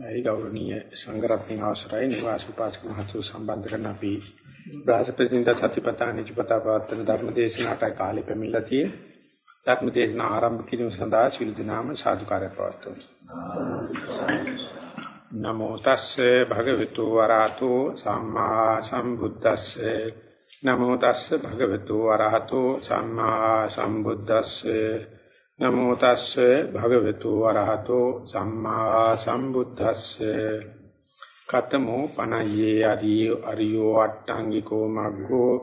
ඒ ගෞරවනීය සංඝරත්නයේ අවසරයි. නිවාස උපාසක මහතු සම්බන්ධ කරන අපි බ්‍රහස්පතින්ද සතිපතා නිජපතා පවත්තන ධර්මදේශනාට කාලෙ පැමිණලා තියෙන ධර්මදේශන ආරම්භ කිරීම සඳහා සිල් දනාම සාදුකාරය පවත්වමු. නමෝ තස්සේ භගවතු වරහතෝ සම්මා සම්බුද්දස්සේ. නමෝ තස්සේ භගවතු වරහතෝ සම්මා සම්බුද්දස්සේ. නමෝ තස්සේ භගවතු වරහතෝ සම්මා සම්බුද්දස්සේ. කතමෝ පනයේ අරියෝ අරියෝ අට්ටංගිකෝ මග්ගෝ.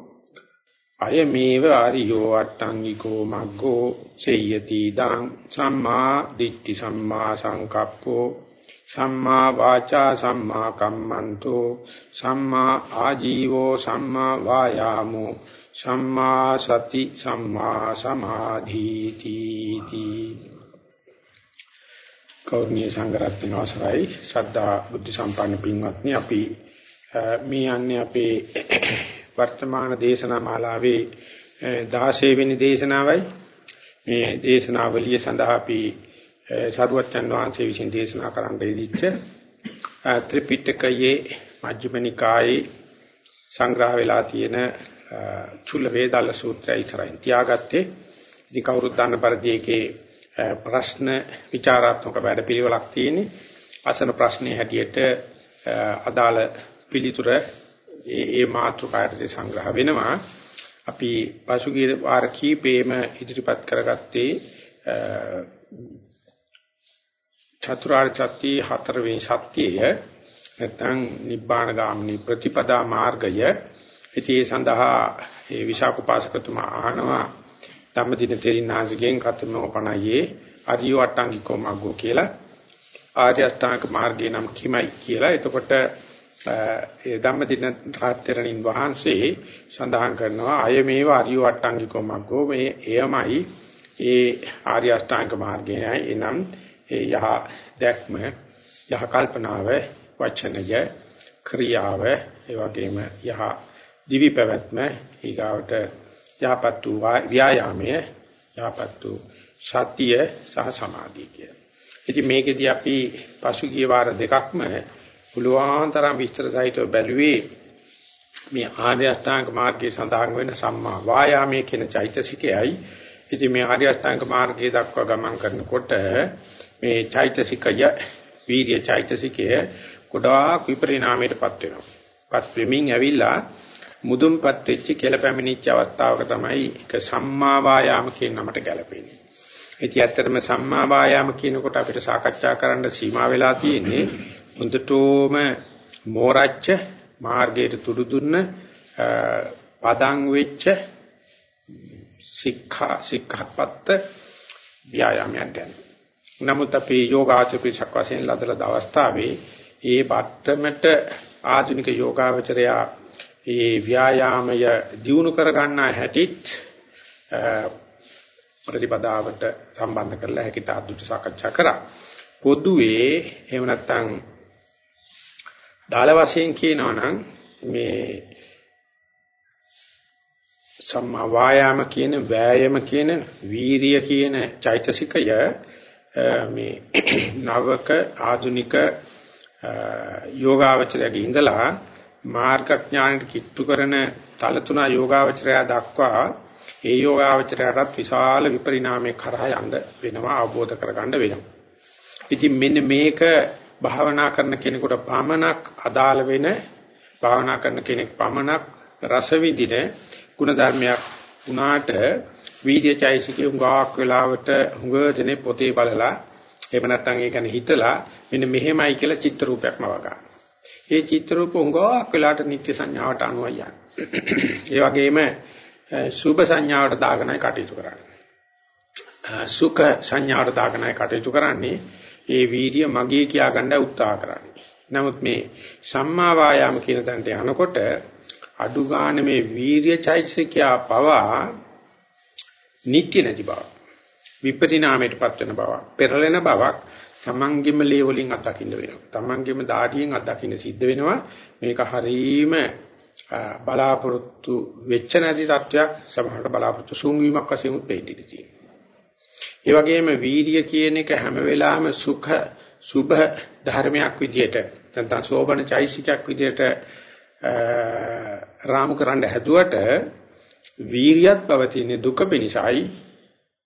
අයමේව අරියෝ අට්ටංගිකෝ මග්ගෝ. සේයති දං සම්මා දිට්ඨි සම්මා සංකප්පෝ. සම්මා වාචා සම්මා කම්මන්තෝ. සම්මා ආජීවෝ සම්මා වායාමෝ. සම්මා සති සම්මා සමාධීති තී කෞර්ණීය සංගරත්න අවසරයි. ශ්‍රද්ධා බුද්ධ සම්පන්න පින්වත්නි අපි මේ යන්නේ අපේ වර්තමාන දේශනා මාලාවේ 16 වෙනි දේශනාවයි. මේ දේශනාවලිය සඳහා අපි සරුවච්චන් වහන්සේ විසින් දේශනා කරන්න ඉදිච්ච ත්‍රිපිටකයේ මජ්ක්‍ධිම නිකායේ සංග්‍රහ වෙලා තියෙන චුල්ල වේදාල සූත්‍රය ඉස්සරහින් තියාගත්තේ. ඉතින් කවුරුත් දන්න පරිදි ඒකේ ප්‍රශ්න විචාරාත්මක වැඩපිළිවෙලක් තියෙන්නේ. අසන ප්‍රශ්නේ හැටියට අදාළ පිළිතුර ඒ ඒ මාතෘකාවට සංග්‍රහ වෙනවා. අපි පසුගිය වාර කීපෙම ඉදිරිපත් කරගත්තේ චතුරාර්ය සත්‍ය හතරවෙනි සත්‍යය නැත්නම් නිබ්බාන ගාමිනී ප්‍රතිපදා මාර්ගය ඉතින් ඒ සඳහා ඒ විශාඛපාසකතුමා අහනවා ධම්මදින තෙරින්නාසිකෙන් කතමෝපණයේ අරියෝ අට්ටංගිකෝ මග්ගෝ කියලා ආර්ය අෂ්ටාංග මාර්ගේ නම් කිමයි කියලා. එතකොට ඒ ධම්මදින රාත්‍තරණින් වහන්සේ සඳහන් කරනවා අය මේව අරියෝ අට්ටංගිකෝ මග්ගෝ මේ එයමයි ඒ ආර්ය අෂ්ටාංග මාර්ගයයි එනම් ඒ යහ දැක්ම යහ කල්පනාව වචනය ක්‍රියාව ඒ වගේම යහ දිවි පැවැත්ම ඊගාවට යහපත් වූ ව්‍යායාමය යහපත් වූ සතිය සහ සමාධිය කිය. ඉතින් මේකෙදී අපි පසුගිය වාර දෙකක්ම පුළුවන් තරම් විස්තර සහිතව බැලුවේ මේ ආර්ය අෂ්ටාංග මාර්ගයේ සඳහන් වෙන සම්මා වායාමයේ කියන චෛතසිකයයි. ඉතින් මේ ආර්ය අෂ්ටාංග මාර්ගයේ දක්වා ගමන් කරනකොට මේ චෛතසිකය වීර්ය චෛතසිකය ගොඩාක් විපරිණාමයටපත් වෙනවා. පත් වෙමින් ඇවිල්ලා මුදුන්පත් වෙච්ච කියලා පැමිණිච්ච අවස්ථාවක තමයි ඒක සම්මා වායාම කියන නමට ගැලපෙන්නේ. ඉතින් ඇත්තටම සම්මා වායාම කියනකොට අපිට සාකච්ඡා කරන්න සීමා වෙලා තියෙන්නේ මුදුටෝම මෝරච්ච මාර්ගයට තුඩු දුන්න පදං වෙච්ච සික්ඛා සික්ඛාපත්ත ව්‍යායාමයක් ගැන. නමුත් අපි යෝගාචරපිසක් වශයෙන් ලදලා දවස්තාවේ ඒ බට්ටමට ආධුනික යෝගාවචරයා ඒ ව්‍යායාමය දියුණු කර ගන්නා හැටිත් ප්‍රතිපදාවට සම්බන්ධ කරලා හැකිත අද්දුට සාකච්ඡා කරා. පොදුවේ එහෙම නැත්නම් දාල වශයෙන් කියනවා නම් මේ සම්මා වායාම කියන වෑයම කියන වීරිය කියන චෛතසිකය මේ නවක ආධුනික යෝගාවචරයේ ඉඳලා මාර්ගඥානට කිට්ටු කරන තල තුන යෝගාවචරය දක්වා ඒ යෝගාවචරයටත් විශාල විපරිණාමයක් කරා යන්න වෙනවා අවබෝධ කරගන්න වෙනවා. ඉතින් මෙන්න මේක භාවනා කරන කෙනෙකුට පමණක් අදාළ වෙන භාවනා කරන කෙනෙක් පමණක් රස විඳින ගුණ ධර්මයක් උනාට වීර්යචෛසිකේ උගාක් වෙලාවට හුඟ දෙනේ පොතේ බලලා එහෙම නැත්නම් ඒ කියන්නේ හිතලා මෙන්න මෙහෙමයි කියලා චිත්‍ර රූපයක්ම වගා. ඒ චිත්‍ර රූප උංගාවක් වෙලාට නිත්‍ය සංඥාවට අනුව යන. ඒ වගේම සුභ සංඥාවට දාගෙනයි කටයුතු කරන්නේ. සුඛ සංඥාවට දාගෙනයි කටයුතු කරන්නේ. ඒ වීර්ය මගේ කියා ගන්න උත්සාහ කරන්නේ. නමුත් මේ සම්මා වායාම කියන තැනට යනකොට අඩු ගන්න මේ වීර්ය චෛතසිකයා පවා නිත්‍ය නැති බව. විපරිණාමයටපත් වෙන බව. පෙරලෙන බවක් තමන්ගෙම ලේ වලින් අත්දකින්න වෙනවා. තමන්ගෙම දාඩියෙන් අත්දකින්න සිද්ධ වෙනවා. මේක හරීම බලාපොරොත්තු වෙච්ච නැති තත්වයක් සමහරට බලාපොරොත්තු සූංවීමක් වශයෙන් උත්පෙන්න ඉඩ තියෙනවා. ඒ වගේම වීර්ය කියන එක හැම වෙලාවෙම සුඛ සුභ ධර්මයක් විදියට නැත්නම් සෝබන චෛසිකයක් විදියට රාමු කරන්න හැදුවට වීරියත් පවතින දුක පිණිසයි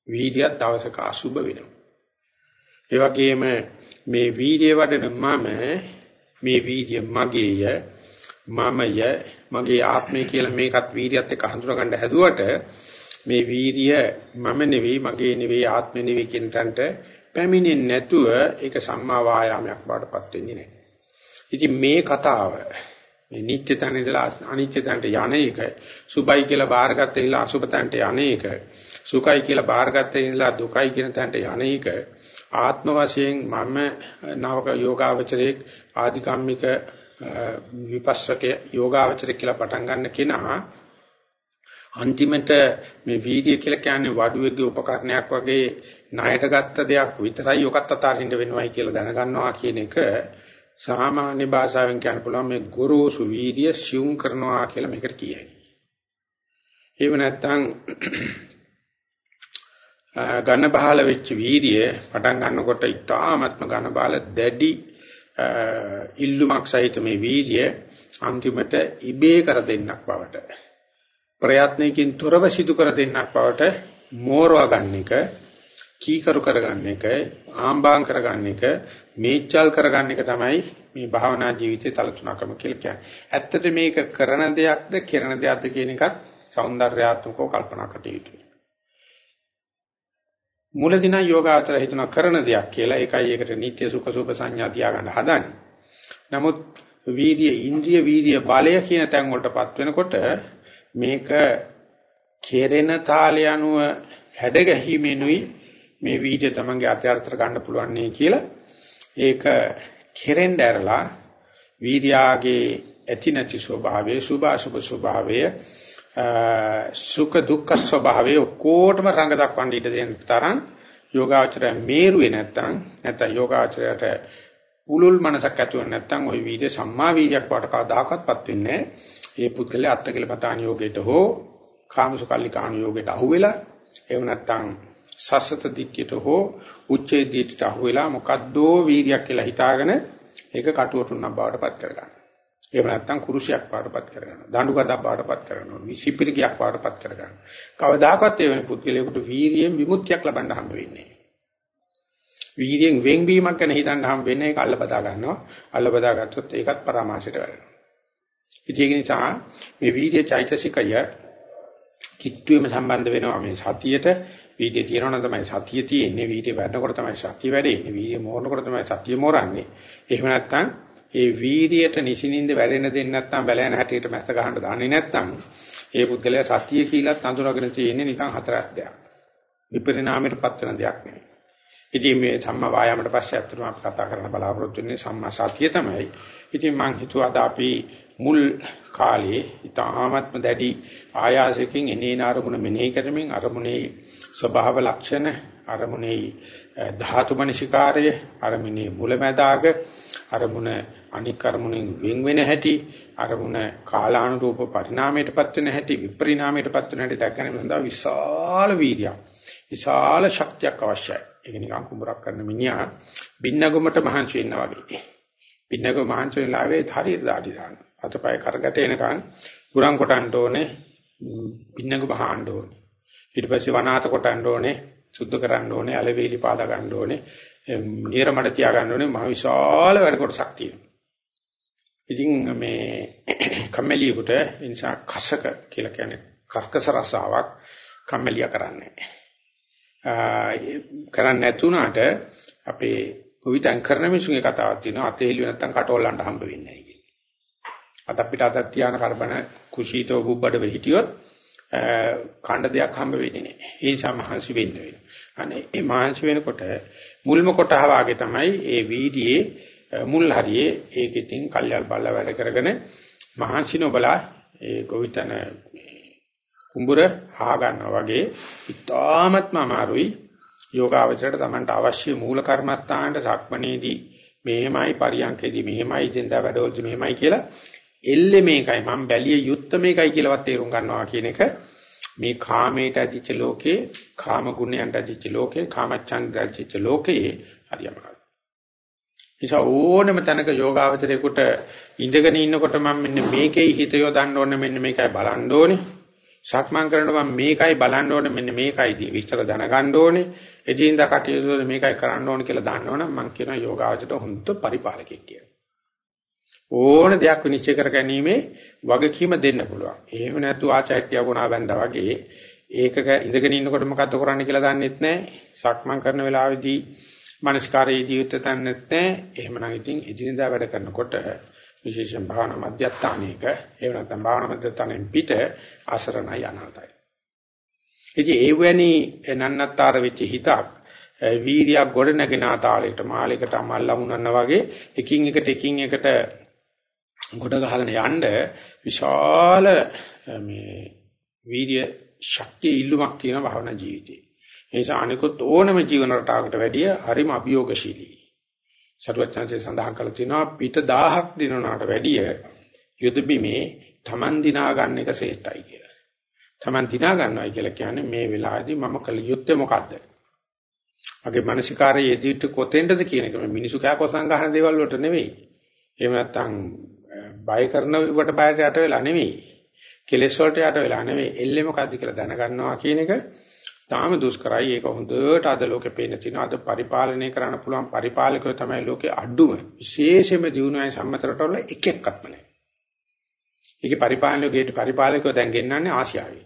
වීරියත් දවසක අසුභ වෙනවා. ඒ වගේම මේ වීර්ය වඩන මම මේ වීර්ය මගේය මමය මගේ ආත්මය කියලා මේකත් වීර්යයත් එක්ක හඳුනා ගන්න හැදුවට මේ වීර්ය මම නෙවෙයි මගේ නෙවෙයි ආත්මෙ නෙවෙයි කියන තැනට පැමිණෙන්නේ නැතුව ඒක සම්මා වායාමයක් බවටපත් වෙන්නේ නැහැ. ඉතින් මේ කතාව මේ නිත්‍ය තැන ඉඳලා අනිත්‍ය තැනට යන එක සුභයි කියලා බාරගත්ත ඉඳලා අසුභ තැනට යන එක සුඛයි කියලා බාරගත්ත ඉඳලා දුකයි කියන තැනට යන එක ආත්ම වශයෙන් මම නවක යෝගාවචරයේ ආධිකම්මික විපස්සක යෝගාවචරය කියලා පටන් ගන්න කෙනා අන්තිමට මේ වීර්ය කියලා කියන්නේ වඩුවේගේ උපකරණයක් වගේ ණයට ගත්ත දෙයක් විතරයි ඔකත් අතාරින්න වෙනවයි කියලා දැනගන්නවා කියන එක සාමාන්‍ය භාෂාවෙන් කියන්න පුළුවන් මේ ගොරෝසු වීර්ය සියුම් කරනවා කියලා මේකට කියයි. එහෙම නැත්නම් ඝන බහල වෙච්ච වීරිය පටන් ගන්නකොට ඉතාමත්ම ඝන බහල දැඩි ඉල්ලුමක් සහිත මේ වීරිය අන්තිමට ඉබේ කර දෙන්නක් බවට ප්‍රයත්නයකින් තොරව සිදු කර දෙන්නක් බවට මෝරවා ගන්න එක කීකරු කරගන්න එක ආම්බාම් කරගන්න එක මේචල් කරගන්න එක තමයි මේ භාවනා ජීවිතයේ තලතුණකම කියලා කියන්නේ. ඇත්තට මේක කරන දෙයක්ද කරන දෙයක්ද කියන එකත් సౌందర్యාත්මකව කල්පනා කටයුතුයි. යුතුයි. මූලදින යෝගාචර හිතන කරන දෙයක් කියලා ඒකයි ඒකට නිත්‍ය සුඛ සුභ සංඥා තියාගන්න හදන්නේ. නමුත් වීර්ය ඉන්ද්‍රිය වීර්ය බලය කියන තැන් වලටපත් වෙනකොට මේක කෙරෙන තාලය අනුව හැඩ ගැහිමෙනුයි මේ වීර්ය තමන්ගේ අත්‍යර්ථර ගන්න පුළුවන් නේ කියලා ඒක කෙරෙන්න ඇරලා වීර්යාගේ ඇති නැති ස්වභාවය සුභ අසුභ ස්වභාවය සුඛ දුක්ඛ ස්වභාවය ඔක්කොටම රඟ දක්වන්න ඉඩ දෙන තරම් යෝගාචරය මේරුවේ නැත්තම් නැත්නම් යෝගාචරයට පුලුල් මනසක් ඇතුව නැත්තම් ওই වීර්ය සම්මා වීර්යයක් වට කවදාකවත්පත් වෙන්නේ නැහැ. ඒ පුද්ගලයා අත්කල පතාන යෝගයට හෝ කාමසුකල්ලිකාණ යෝගයට අහුවෙලා එහෙම නැත්තම් සසත දිට්ඨියට හෝ උච්චේ දිට්ඨියට අහුවෙලා මොකද්දෝ වීර්යයක් කියලා හිතාගෙන ඒක කටුවටුන්නක් බවට පත් කරගන්නවා. එහෙම නැත්නම් කුරුසියක් බවටපත් කරගන්නවා. දඬු ගදක් බවටපත් කරගන්නවා. විසිපිරිකයක් බවටපත් කරගන්නවා. කවදාකවත් ඒ වෙන පුද්ගලයාට වීරියෙන් විමුක්තියක් ලබන්න හම්බ වෙන්නේ නැහැ. වීරියෙන් වෙන්වීමක් ගැන හිතන්න හම්බ වෙන්නේ ඒක අල්ල බදා ගන්නවා. අල්ල බදා ගත්තොත් ඒකත් පරාමාසයට වැටෙනවා. ඉතින් ඒ නිසා මේ වීර්ය චෛතසිකය කිට්ටුවෙම සම්බන්ධ වෙනවා මේ සතියට වීර්ය තියෙනවා නම් තමයි සතිය තියෙන්නේ වීර්ය වැඩනකොට තමයි සතිය වැඩෙන්නේ වීර්ය මෝරනකොට තමයි සතිය මෝරන්නේ එහෙම නැත්නම් ඒ වීරියට නිසිනින්ද වැඩෙන්න දෙන්නේ නැත්නම් බැලෑන හැටියට මැස්ස ගහන්න දාන්නේ නැත්නම් ඒ පුද්ගලයා සතිය කියලාත් අඳුරගෙන තියෙන්නේ නිකන් හතරස් දෙයක්. විපරිණාමයටපත් වෙන දෙයක් නෙවෙයි. ඉතින් මේ සම්මා වායාමයට පස්සේ අත්‍තරම අපි කතා කරන්න බලාපොරොත්තු වෙන්නේ සම්මා සතිය තමයි. ඉතින් මම හිතුවා අද අපි මුල් කාලේ ඊටාත්ම දැඩි ආයාසයෙන් එනේන අරමුණ මෙනෙහි කරමින් අරමුණේ ස්වභාව ලක්ෂණ අරමුණේ ධාතු මනසිකාරය අරමුණේ මුලැමැදාග අරමුණ අනික් අරමුණෙන් වෙන් වෙන හැටි අරමුණ කාලානුරූප පරිණාමයටපත් වෙන හැටි විපරිණාමයටපත් වෙන හැටි දැක ගැනීම සඳහා විශාල වීර්යයක් විශාල ශක්තියක් අවශ්‍යයි. ඒක නිකන් කුඹරක් කරන මිනිහා බින්නගොමට මහන්සි වෙනවා වගේ. බින්නගොම මහන්සි වෙලාවේ හරියට දාඩි දානවා. අතපය කරකට එනකන් ගුරන් කොටන්න ඕනේ බින්නගොම බහන්න ඕනේ. ඊට පස්සේ වනාත කොටන්න ඕනේ සුද්ධ කරන්න ඕනේ අලවේලි පාදා ගන්න ඕනේ නිරමඩ තියා ගන්න ඕනේ මහ විශාල වැඩ කොටසක් තියෙනවා. ඉතින් මේ කම්මැලියෙකුට ඒ නිසා කසක කියලා කියන්නේ කර්කස රසාවක් කම්මැලිය කරන්නේ. කරන්නේ නැතුණාට අපේ ගොවිතැන් කරන මිනිසුන්ගේ කතාවක් තියෙනවා අතේ හෙලිය නැත්තම් කටෝල්ලන්ට හම්බ වෙන්නේ නැහැ කියන්නේ. අත අපිට අතක් තියාන කරබන කුසීතව බුබ්බඩ වෙ හිටියොත් කණ්ඩ දෙයක් හම්බ වෙන්නේ නැහැ. ඒ නිසා මහන්සි වෙන්න වෙනවා. අනේ මේ මහන්සි වෙනකොට මුල්ම කොටහ වාගේ තමයි ඒ වීදියේ මුල් හරියේ ඒකෙතින් කල්යල් බල්ල වැඩ කරගෙන මහන්සි නොබලා ඒ ගොවිතන කුඹුර හා ගන්නවා වගේ ඉතාමත්ම අමාරුයි යෝගාවචරයට Tamanට අවශ්‍ය මූල කර්මස්ථානට සක්මණේදී මෙහෙමයි පරියන්කේදී මෙහෙමයි ඉඳලා වැඩවලදී මෙහෙමයි කියලා එල්ලේ මේකයි මම බැලිය යුත්ත මේකයි කියලාවත් තේරුම් ගන්නවා කියන එක මේ කාමයට ඇතිච්ච ලෝකේ කාම ගුණයන්ට ඇතිච්ච ලෝකේ කාමච්ඡන්දයට ඇතිච්ච ලෝකේ හරියම නිසා ඕනම තැනක යෝගාවචරයේකට ඉඳගෙන ඉන්නකොට මම මෙන්න මේකේ හිත යොදන්න ඕනේ මෙන්න මේකයි බලන්න ඕනේ. සක්මන් කරනකොට මම මේකයි බලන්න ඕනේ මෙන්න මේකයි විස්තර දැනගන්න ඕනේ. එදින්දා කටයුතු වල මේකයි කරන්න ඕනේ කියලා දන්නවනම් මම කියනවා යෝගාවචරයට හොඳ පරිපාලකෙක් කියලා. ඕන දෙයක් විනිශ්චය කර ගැනීමේ වගකීම දෙන්න පුළුවන්. එහෙම නැතු ආචාර්ය ගුණා බැඳා වගේ ඒකක ඉඳගෙන ඉන්නකොට මොකද්ද කරන්න කියලා දන්නෙත් නැහැ. සක්මන් කරන වෙලාවේදී මනස්කාරයේ ජීවිත තන්නත් නැහැ. එහෙමනම් ඉතින් එදිනදා වැඩ කරනකොට විශේෂයෙන් භාවනා මධ්‍යස්ථානයක එහෙම නැත්නම් භාවනා මධ්‍යස්ථානයෙන් පිට අසරණයි අනාතයි. ඉතින් ඒ වැනි නන්නත්තර වෙච්ච හිතක් වීර්යයක් ගොඩ නැගෙන තාලයකට මාලයකට අමල් ලමුනන්න වගේ එකින් එකට එකින් එකට ගොඩ ගහගෙන යන්න විශාල මේ වීර්ය ශක්තිය ඉල්ලුමක් තියෙන භාවනා ජීවිතේ. ඒ නිසා අනිකුත් ඕනම ජීවන රටාවකට වැඩිය හරිම අභියෝගශීලී. සරුවචනසේ සඳහන් කළ තියෙනවා පිට 1000ක් දිනනකට වැඩිය යුද බිමේ Taman දිනා ගන්න එක ශ්‍රේෂ්ඨයි කියලා. Taman දිනා ගන්නවයි කියලා කියන්නේ මේ වෙලාවේදී මම කළ යුත්තේ මොකද්ද? මගේ මානසිකාරයේ යෙදිට කොතෙන්ද කියන එක මිනිසු කෑ කොසන් ගන්න දේවල් වලට නෙවෙයි. එහෙම නැත්නම් බය කරන වට බයට යට වෙලා නෙවෙයි. කෙලෙස් වලට යට වෙලා නෙවෙයි. එල්ලේ මොකද්ද කියලා දැනගන්නවා කියන එක තාම දුෂ්කරයි. ඒක හොඳට අද ලෝකේ පේන තියෙනවා. අද පරිපාලනය කරන්න පුළුවන් පරිපාලකයෝ තමයි ලෝකේ අඩුම. විශේෂයෙන්ම දිනුවයි සම්මත රටවල එක එක්කක්ම නැහැ. ඒකේ පරිපාලනයෝ ගේට පරිපාලකයෝ දැන් ගෙන්නන්නේ ආසියාවේ.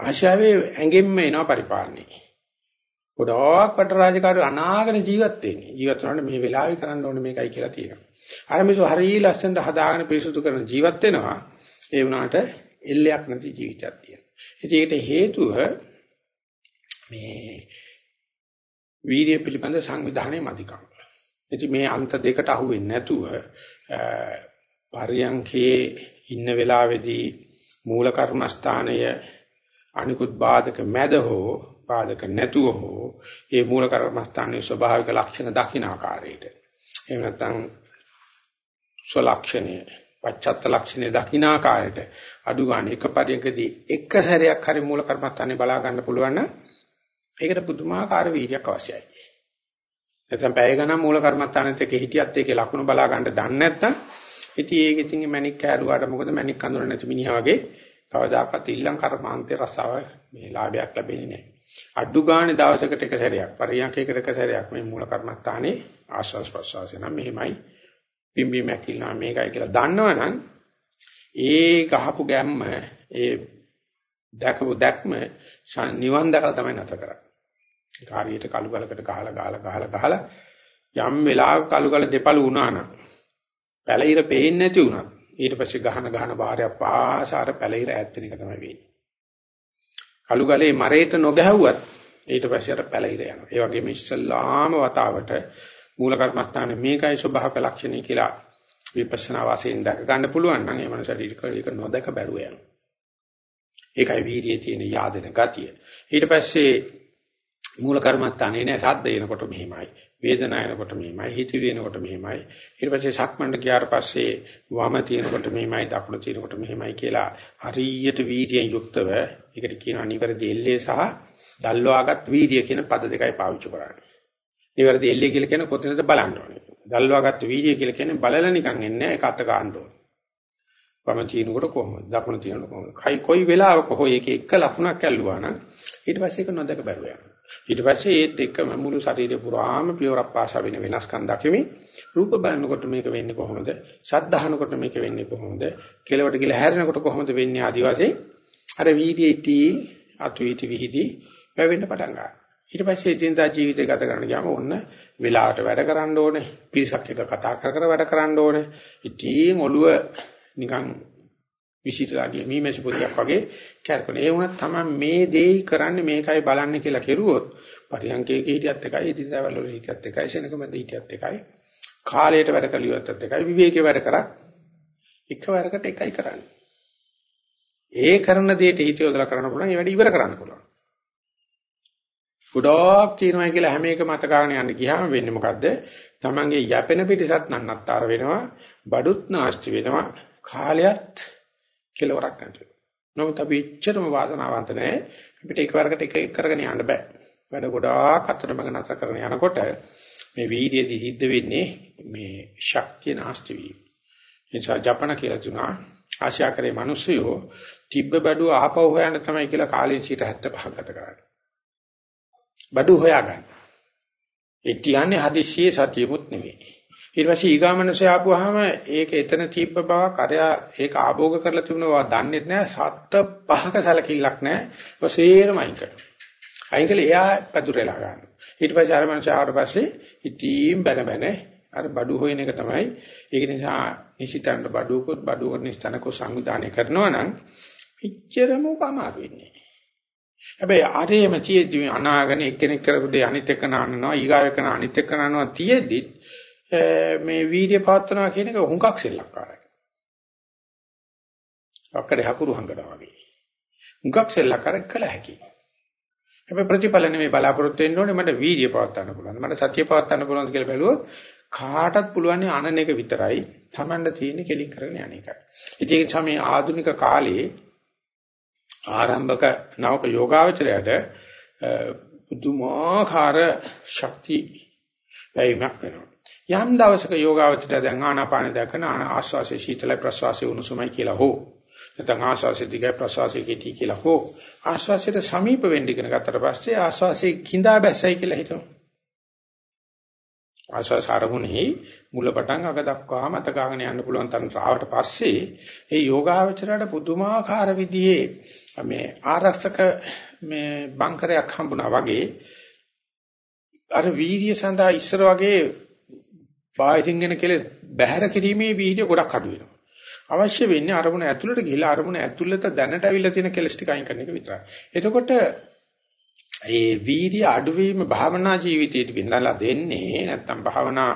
ආසියාවේ ඇඟෙන්න එනවා පරිපාලනේ. ගොඩාක් වට රාජකාරී අනාගන ජීවත් වෙන්නේ. ජීවත් වෙනකොට මේ වෙලාවේ කරන්න ඕනේ මේකයි කියලා තියෙනවා. අර මිනිස්සු හරිය ලස්සනට හදාගෙන පිරිසුදු කරන ජීවත් වෙනවා. ඒ වුණාට එල්ලයක් නැති ජීවිතයක් තියෙනවා. ඉතින් ඒකට හේතුව මේ වීර්ය පිළිබඳ සංවිධානයේ මදිකම්. ඉතින් මේ අන්ත දෙකට අහු වෙන්නේ නැතුව පරියංකේ ඉන්න වෙලාවේදී මූල කර්මස්ථානය අනිකුත් බාධක මැද හෝ බාධක නැතුව හෝ ඒ මූල කර්මස්ථානයේ ස්වභාවික ලක්ෂණ දකින්න ආකාරයට එහෙම නැත්නම් ස්වලක්ෂණය පච්චත්ත ලක්ෂණේ දකින්න ආකාරයට අඩු ගන්න එක පරියකදී එක සැරයක් හරි මූල කර්මස්ථානේ බලා ගන්න පුළුවන් නම් ඒකට පුදුමාකාර වීර්යයක් අවශ්‍යයි. නැත්නම් පැය ගණන් මූල කර්මස්ථානෙත් එක්ක හිටියත් ඒකේ ලකුණු බලා ගන්න දන්නේ නැත්නම් ඉතින් ඒක ඉතින් මැනික් කෑරුවාට මොකද මැනික් අඳුර නැති මිනිහා වගේ කවදාකවත් ඉල්ලම් කර්මාන්තේ රසාව මේ ලාභයක් ලැබෙන්නේ නැහැ. අඩු ගානේ දවසකට එක සැරයක් පරියන්කයකට එක සැරයක් මේ මූල කර්මස්ථානේ ආශ්වාස ප්‍රශ්වාසය නම් මෙහෙමයි පිම්බි මැකිල්නා මේකයි කියලා දන්නවනම් ඒ ගහපු ගැම්ම ඒ දැකපු දැක්ම නිවන් දැකලා තමයි නැත කරන්නේ. කාරියට කළු ගලකට ගහලා ගහලා ගහලා ගහලා යම් වෙලාවක කළු ගල දෙපළ වුණා නම් පැලිර පේන්නේ නැති වුණා. ඊට පස්සේ ගහන ගහන බාරයක් පාසාර පැලිර ඈත් වෙන එක තමයි වෙන්නේ. කළු ගලේ මරේට නොගැහුවත් ඊට පස්සේ අර පැලිර යනවා. ඒ වගේම ඉස්සල්ලාම වතාවට මූල කර්මස්ථානේ මේකයි ස්වභාවක ලක්ෂණය කියලා විපස්සනා වාසයෙන් දැක ගන්න පුළුවන් නම් ඒ මනසට ඒක නොදක බැරුව යනවා. ඒකයි වීර්යයේ තියෙන yaadena ගතිය. ඊට පස්සේ මූල කර්මස්ථානේ නෑ සද්ද එනකොට මෙහිමයි. වේදනාව එනකොට මෙහිමයි. හිතවිලි එනකොට මෙහිමයි. ඊට පස්සේ සක්මණට ගියාට පස්සේ වම තියෙනකොට මෙහිමයි දකුණ තියෙනකොට මෙහිමයි කියලා හරියට වීර්යයෙන් යුක්තව ඒකට කියනවා නිවැරදි එල්ලේ සහ දල්වාගත් වීර්ය කියන පද දෙකයි පාවිච්චි කරන්නේ. නිවැරදි එල්ලේ කියලා කියන කොතනද බලන්න ඕනේ. දල්වාගත් වීර්ය කියලා කියන්නේ බලලා නිකන් එන්නේ ඒක අත ගන්න ඕනේ. වම තිනකොට කොහොමද? දකුණ තිනකොට කොහොමද? කයි කොයි වෙලාවක හෝ ඒකේ එක ලකුණක් ඇල්ලුවා නම් ඊට පස්සේ ඒක නොදක බැරුව යනවා. ඊට පස්සේ ඒත් එක්කම මුළු ශරීරය පුරාම පියවරක් පාසා වෙන වෙනස්කම් දකිමි. රූප බලනකොට මේක වෙන්නේ කොහොමද? ශබ්ද අහනකොට මේක වෙන්නේ කොහොමද? කෙලවට ගිල හැරෙනකොට කොහොමද වෙන්නේ ආදි වශයෙන් අර වීර්යයටි අතුයිටි විහිදි වැවෙන්න පටන් ගන්නවා. ඊට පස්සේ එදිනදා ජීවිතය ගත කරන්න ගියාම ඔන්න වෙලාවට වැඩ කරන්න ඕනේ. පිරිසක් එක්ක කතා කර කර වැඩ කරන්න ඕනේ. ඉතින් ඔළුව නිකන් විසිරලා ගිය මීමැසි පොදියක් වගේ කැරකෙන. ඒ වුණත් තමයි මේ දෙයි කරන්නේ මේකයි බලන්නේ කියලා කෙරුවොත් පරියන්කේක හිටියත් එකයි, ඉදිරියවල වල හිටියත් එකයි, සෙනකමද හිටියත් එකයි, කාලයට වැඩ කළියොත් එකයි, විවේකේ වැඩ කරත් එකවරකට එකයි කරන්නේ. ඒ කරන දෙයට හිත යොදලා කරන්න පුළුවන්, ඒ වැඩ ඉවර කරන්න පුළුවන්. ගොඩක් තියෙනවා කියලා හැම එකම අත ගන්න යන්න ගියාම වෙන්නේ මොකද්ද? Tamange යැපෙන පිටසත් නන්නත්තර වෙනවා, බඩුත් නාස්ති වෙනවා, කාලයත් කෙලවරක් නැති නමුත් අපි එච්චරම වාසනාවන්ත නැහැ. අපිට එකවරකට එක එක කරගෙන යන්න බෑ. වැඩ ගොඩාක් අතරමඟ නැතර කරගෙන යනකොට මේ වීර්යදී සිද්ධ වෙන්නේ මේ ශක්තිය නාස්ති වීම. එනිසා ජපන කියලා තුනා ආශාකරේ මිනිස්සුયો තිබ්බ බඩුව ආපහු හොයන්න තමයි කියලා කාලෙන් 75 ගත කරන්නේ. බඩු හොයාගන්න. ඒ කියන්නේ හදිස්සියේ සතියමුත් නෙවෙයි. ඊට පස්සේ ඊගාමනසේ ආපුවාම ඒක එතන තිබ්බ බවක් අරයා ඒක ආභෝග කරලා තිබුණා දන්නේ නැහැ සත්ත පහක සැලකිල්ලක් නැහැ. ඒක සේරම අයින් කරනවා. අයින් කළේ එයා පැදුරලා ගන්නවා. ඊට පස්සේ අර මනුස්සය ආවට පස්සේ ඉතින් බැන බැන අර බඩු හොයන එක තමයි. ඒක නිසා නිසිතන්න බඩුවකොත් බඩුවකට නිස්තනකො සංවිධානය කරනවා නම් එච්චරම අමාරු වෙන්නේ. හැබැයි ආරේම තියෙද්දි අනාගන එක්කෙනෙක් කරපු දේ අනිත් එක්ක නානවා ඊගාවෙකන අනිත් එක්ක නානවා තියෙද්දි මේ වීර්ය පවත්වනවා කියන එක හුඟක් සෙල්ලක්කාරයි. ඔක්කඩ හකුරු හංගනවා වගේ. හුඟක් සෙල්ලක්කාර කළ හැකියි. හැබැයි ප්‍රතිඵල නෙමෙයි බලාපොරොත්තු වෙන්න ඕනේ මට වීර්ය පවත්වන්න පුළුවන්. මට සතිය පවත්වන්න පුළුවන් කියලා බැලුවොත් කාටත් පුළුවන් අනන එක විතරයි. Tamanda තියෙන කෙලින් කරගෙන යන එකයි. ඉතින් ඒ නිසා මේ ආධුනික කාලේ ආරම්භක නවක යෝගාවචරයට පුදුමාකාර ශක්ති වයිමක් වෙනවා. යම් දවසක යෝගාවචරය දැන් ආනාපාන දකන ආස්වාසේ සීතලයි ප්‍රස්වාසේ උණුසුමයි කියලා හෝ නැත්නම් ආස්වාසේ දිගයි ප්‍රස්වාසේ කෙටි කියලා හෝ ආස්වාසයට සමීප වෙන්න ඉගෙන ගත්තට පස්සේ ආස්වාසේ කිඳා බැස්සයි කියලා හිතමු. ආස්වාස ආරමුණේ මුල පටන් අග දක්වා මත ගාගෙන යන්න පුළුවන් තරම් ආවට පස්සේ ඒ යෝගාවචරයට පුදුමාකාර විදිහේ මේ ආරක්ෂක මේ බංකරයක් හම්බුණා වගේ අර වීර්ය සඳහා ඉස්සර වගේ බාහිරින් එන කෙලෙස් බැහැර කිරීමේ වීර්ය ගොඩක් අඩු වෙනවා. අවශ්‍ය වෙන්නේ අරමුණ ඇතුළට ගිහිලා අරමුණ ඇතුළත දැනට අවිල්ල තියෙන කෙලස් ටික අයින් කරන එක විතරයි. එතකොට ඒ වීර්ය අඩුවීම භාවනා ජීවිතයට බින්දලා දෙන්නේ නැත්තම් භාවනා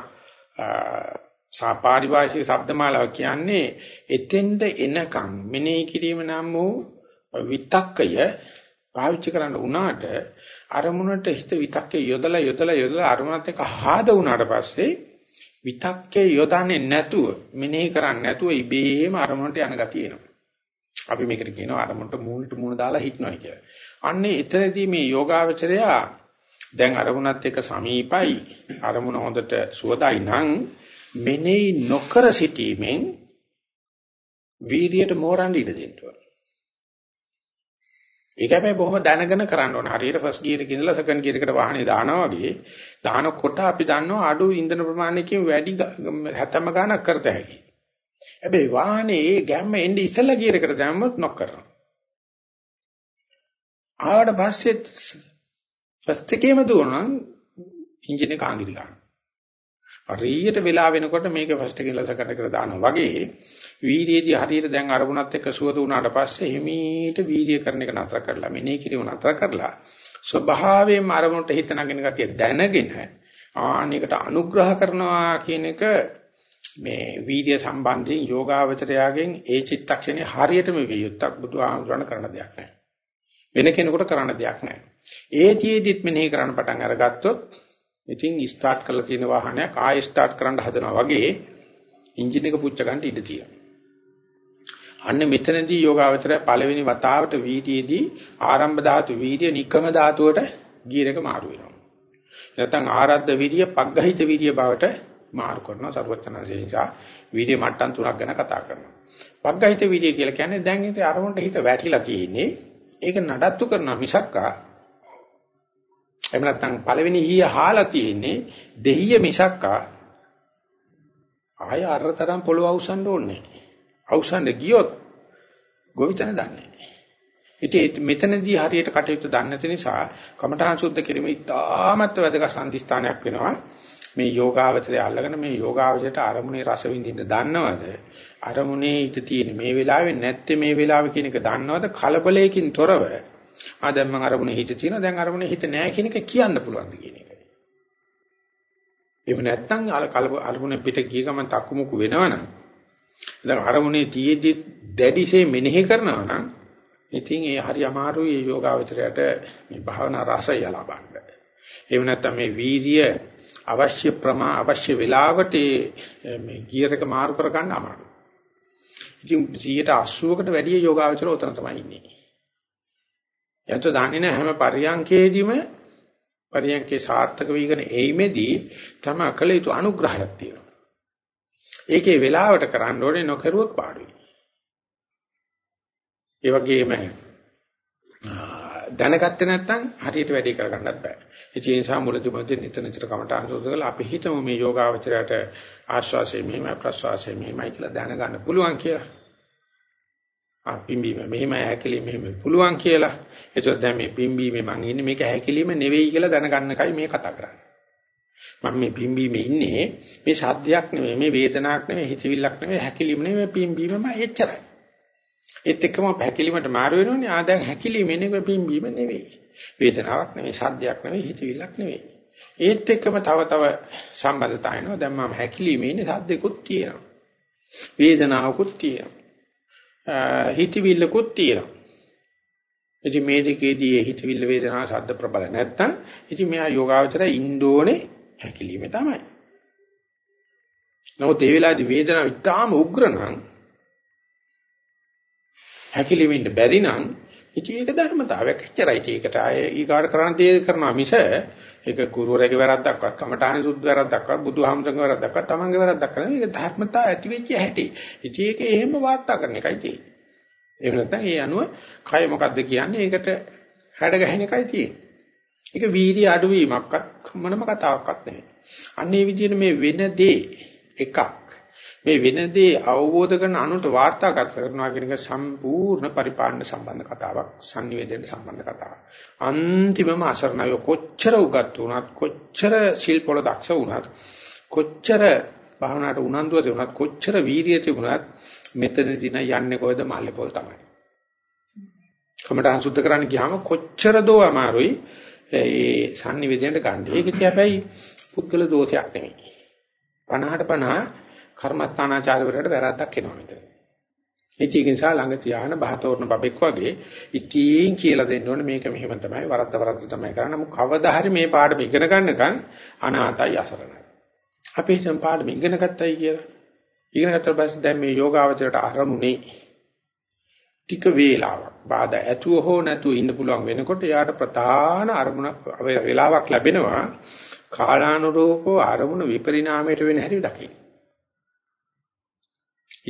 සාපාරිභාෂික શબ્දමාලාව කියන්නේ එතෙන්ද එනකන් මෙනෙහි කිරීම නම් වූ විතක්කය පාවිච්චි කරන්න උනාට අරමුණට හිත විතක්කේ යොදලා යොදලා යොදලා අරමුණත් එක්ක ආද වුණාට පස්සේ විතක්කේ යොදන්නේ නැතුව මෙනෙහි කරන්නේ නැතුව ඉබේම අරමුණට යන ගතිය එනවා. අපි මේකට කියනවා අරමුණට මූණට මූණ දාලා හිටනවා කියලා. අන්නේ එතනදී මේ යෝගාවචරයා දැන් අරමුණත් එක්ක සමීපයි අරමුණ හොඳට සුවදයි නම් මෙනෙහි නොකර සිටීමෙන් වීර්යයට මෝරන්න ඉඩ දෙන්න ඕන. ඒක හැබැයි බොහොම දැනගෙන කරන්න ඕන. හරියට ෆස්ට් ගියර් එකේ ඉඳලා සෙකන්ඩ් ගියර් එකට වාහනේ දානවා වගේ දානකොට අපි දන්නවා අඩු ඉන්ධන ප්‍රමාණයකින් වැඩි හැතැම්ම ගාණක් කරත හැකි. හැබැයි වාහනේ ඒ ගැම්ම එන්නේ ඉස්සලා ගියර් එකට දැම්මොත් නොක් කරනවා. ආවට පස්සේ ෆස්ට් එකේම දුවනම් එන්ජින් එක ආගිරි ගන්නවා. හරියට වෙලා වෙනකොට මේක ෆස්ට් එකේ ලස කරන කර දානවා. වගේ වීර්යයේදී හරියට දැන් අරමුණත් එක්ක සුවද වුණාට පස්සේ හිමීට වීර්ය කරන එක නතර කරලා මෙනේ කිරීම නතර කරලා ස්වභාවයෙන්ම අරමුණට හිත නගින ගතිය දැනගෙන ආනිකට අනුග්‍රහ කරනවා කියන එක මේ වීර්ය සම්බන්ධයෙන් යෝගාවචරයාගෙන් ඒ චිත්තක්ෂණේ හරියටම වියුක්තක් බුදුහාමුදුරණ කරන දෙයක් නැහැ වෙන කෙනෙකුට කරන්න දෙයක් නැහැ ඒ තියේදිත් මෙනෙහි කරන්න පටන් අරගත්තොත් ඉතින් ස්ටාර්ට් කරලා තියෙන වාහනයක් ආයෙ ස්ටාර්ට් කරන්න හදනවා වගේ එන්ජින් එක පුච්ච ගන්න ඉඩ තියෙනවා. අන්න මෙතනදී යෝගාවචරය පළවෙනි වතාවට වීර්යයේදී ආරම්භ ධාතු වීර්ය නික්කම ධාතුවට ගියර එක මාරු වෙනවා. නැත්නම් ආරද්ධ වීර්ය පග්ගහිත වීර්ය බවට මාරු කරනවා සර්වචනසේ නිසා වීර්ය මට්ටම් තුනක් ගැන කතා කරනවා. පග්ගහිත වීර්ය කියලා කියන්නේ දැන් ඉතින් අරමුණට හිත වැටිලා තියෙන්නේ ඒක නඩත්තු කරනවා මිසක්කා එහෙම නැත්නම් පළවෙනි ඊය හාලා තියෙන්නේ දෙහිය මිසක්කා ආය අරතරම් පොළොව අවසන් ඕනේ. අවසන් ගියොත් ගොවිතැන දන්නේ ඉතින් මෙතනදී හරියට කටයුතු දන්නේ නැති නිසා කමඨාන් සුද්ධ කිරීම ඉතාමත් වැදගත් සම්දිස්ථානයක් වෙනවා. මේ යෝගාවචරය අල්ලගෙන මේ යෝගාවචරයට අරමුණේ රස විඳින්න දන්නවද? අරමුණේ හිත තියෙන මේ වෙලාවේ නැත්තේ මේ වෙලාවේ කියන එක දන්නවද? කලබලයකින් තොරව ආ දැන් මම අරමුණේ හිත තියෙනවා දැන් අරමුණේ හිත නැහැ කියන එක කියන්න පුළුවන්ද කියන එක. එහෙම නැත්නම් අරමුණ පිට ගිය ගමන් තක්කුමුකු වෙනවනම් දැන් අරමුණේ තියේදී දැඩිසේ මෙනෙහි කරනවා නම් ඉතින් ඒ හරි අමාරුයි මේ යෝගාවචරයට මේ භාවනා රසය ලබන්න. එහෙම නැත්නම් මේ වීර්ය අවශ්‍ය ප්‍රමා අවශ්‍ය වෙලාවට මේ ගියර් එක මාරු කර ගන්න අමාරුයි. ඉතින් 180කට වැඩි යෝගාවචර උතන තමයි ඉන්නේ. යන්ත දන්නේ නැහැ හැම පරියන්කේදීම පරියන්කේ සාර්ථක වීගෙන එයිමේදී තම කළ යුතු අනුග්‍රහයක් තියෙනවා. ඒකේ වෙලාවට කරන්න ඕනේ නොකරුවොත් පාඩුයි. ඒ වගේම දැනගත්තේ නැත්නම් හරියට වැඩේ කරගන්නත් බෑ. ඒ නිසා මුලදී මුලදී නිතර නිතර කමට අනුසෝධකලා අපි හිතමු මේ යෝගාවචරයට ආශ්වාසය මෙහිමයි ප්‍රශ්වාසය මෙහිමයි කියලා දැනගන්න පුළුවන් කියලා. ආ පිම්බීම මෙහිමයි හැකිලිම මෙහිමයි පුළුවන් කියලා. ඒකත් දැන් මේ පිම්බීමේ මං ඉන්නේ මේක හැකිලිම නෙවෙයි කියලා දැනගන්නකයි මේ කතා කරන්නේ. මම මේ පිම්බීමේ ඉන්නේ මේ සාධ්‍යයක් නෙවෙයි මේ වේදනාවක් නෙවෙයි හිතවිල්ලක් නෙවෙයි හැකිලිම නෙවෙයි පිම්බීමම එච්චරයි. ඒත් එක්කම හැකිලිමට මාරු වෙනෝනේ ආ දැන් හැකිලිම නෙවෙයි පිම්බීම නෙවෙයි. වේදනාවක් නෙවෙයි සාධ්‍යයක් නෙවෙයි හිතවිල්ලක් නෙවෙයි. ඒත් එක්කම තව තව සම්බන්ධතා එනවා. දැන් මම හැකිලිමේ ඉන්නේ සාධ්‍යකුත් තියෙනවා. වේදනාවකුත් තියෙනවා. හිතවිල්ලකුත් තියෙනවා. ඉතින් මේ දෙකේදී හිතවිල්ල වේදනා සද්ද ප්‍රබල නැත්තම් ඉතින් මෙයා යෝගාවචරය ඉන්දෝනේ හැකිලිම තමයි. නමුත් ඒ වෙලාවේදී වේදනාව ඉතාම උග්‍ර නම් හැකිලිමින් බැරි නම් ඉතින් ඒක ධර්මතාවයක් එච්චරයි. ඒකට ආයේ ඊකාර කරන්න තේ කරනවා මිස ඒක ගුරුවරයාගේ වැරද්දක්වත් කමඨානේ සුද්ධ වැරද්දක්වත් බුදුහාමුදුරගේ වැරද්දක්වත් තමන්ගේ වැරද්දක් කරන්නේ. ඒක ධර්මතාව ඇති වෙච්ච හැටි. ඉතින් ඒක එහෙම වාර්තා කරන එකයි තියෙන්නේ. එහෙම නැත්නම් ඒ අනුව කය මොකද්ද කියන්නේ? ඒකට හැඩ ගැහෙන එකයි තියෙන්නේ. ඒක වීර්ය අඩුවීමක්වත් මොනම කතාවක්වත් නෙවෙයි. අන්න ඒ විදිහට මේ වෙන දේ එකක්. මේ වෙන දේ අවබෝධ කරන අනුට වාර්තාගත කරනවා කියන එක සම්පූර්ණ පරිපාලන සම්බන්ධ කතාවක්, sannivedana සම්බන්ධ කතාවක්. අන්තිමම අසරණය කොච්චර උගත් වුණත්, කොච්චර ශිල්පවල දක්ෂ වුණත්, කොච්චර භාවනාවට උනන්දුව තිබුණත්, කොච්චර වීර්යය තිබුණත් මෙතනදී යන්නේ කොහෙද මල්ලේ පොල් තමයි. කමටහන් සුද්ධ කරන්න ගියාම කොච්චර දෝ අමාරුයි ඒ sannivedanaට ගන්න. ඒක ඉතින් හැබැයි පුද්ගල දෝෂයක් නෙමෙයි. 50ට 50 කර්මස්ථානාචාරවලට වැරද්දක් එනවා මෙතන. ඒක නිසා ළඟ තියාන බහතෝරන බබෙක් වගේ ඉතින් කියලා දෙන්න ඕනේ මේක මෙහෙම තමයි වරද්ද වරද්ද තමයි කරන්නේ. නමුත් කවදා හරි මේ පාඩම ඉගෙන ගන්නකම් අනාතයි අසරණයි. අපි හිතමු පාඩම ඉගෙන ගත්තයි කියලා. ඉගෙන ගත්තා පස්සේ දැන් මේ යෝගාවචරයට අරමුණේ ටික වේලාවක් බාධා ඇතුව හෝ නැතුව ඉන්න පුළුවන් වෙනකොට යාට ප්‍රධාන අරමුණ වේලාවක් ලැබෙනවා කාලානුරූපව අරමුණ විපරිණාමයට වෙන හැටි දකින්න.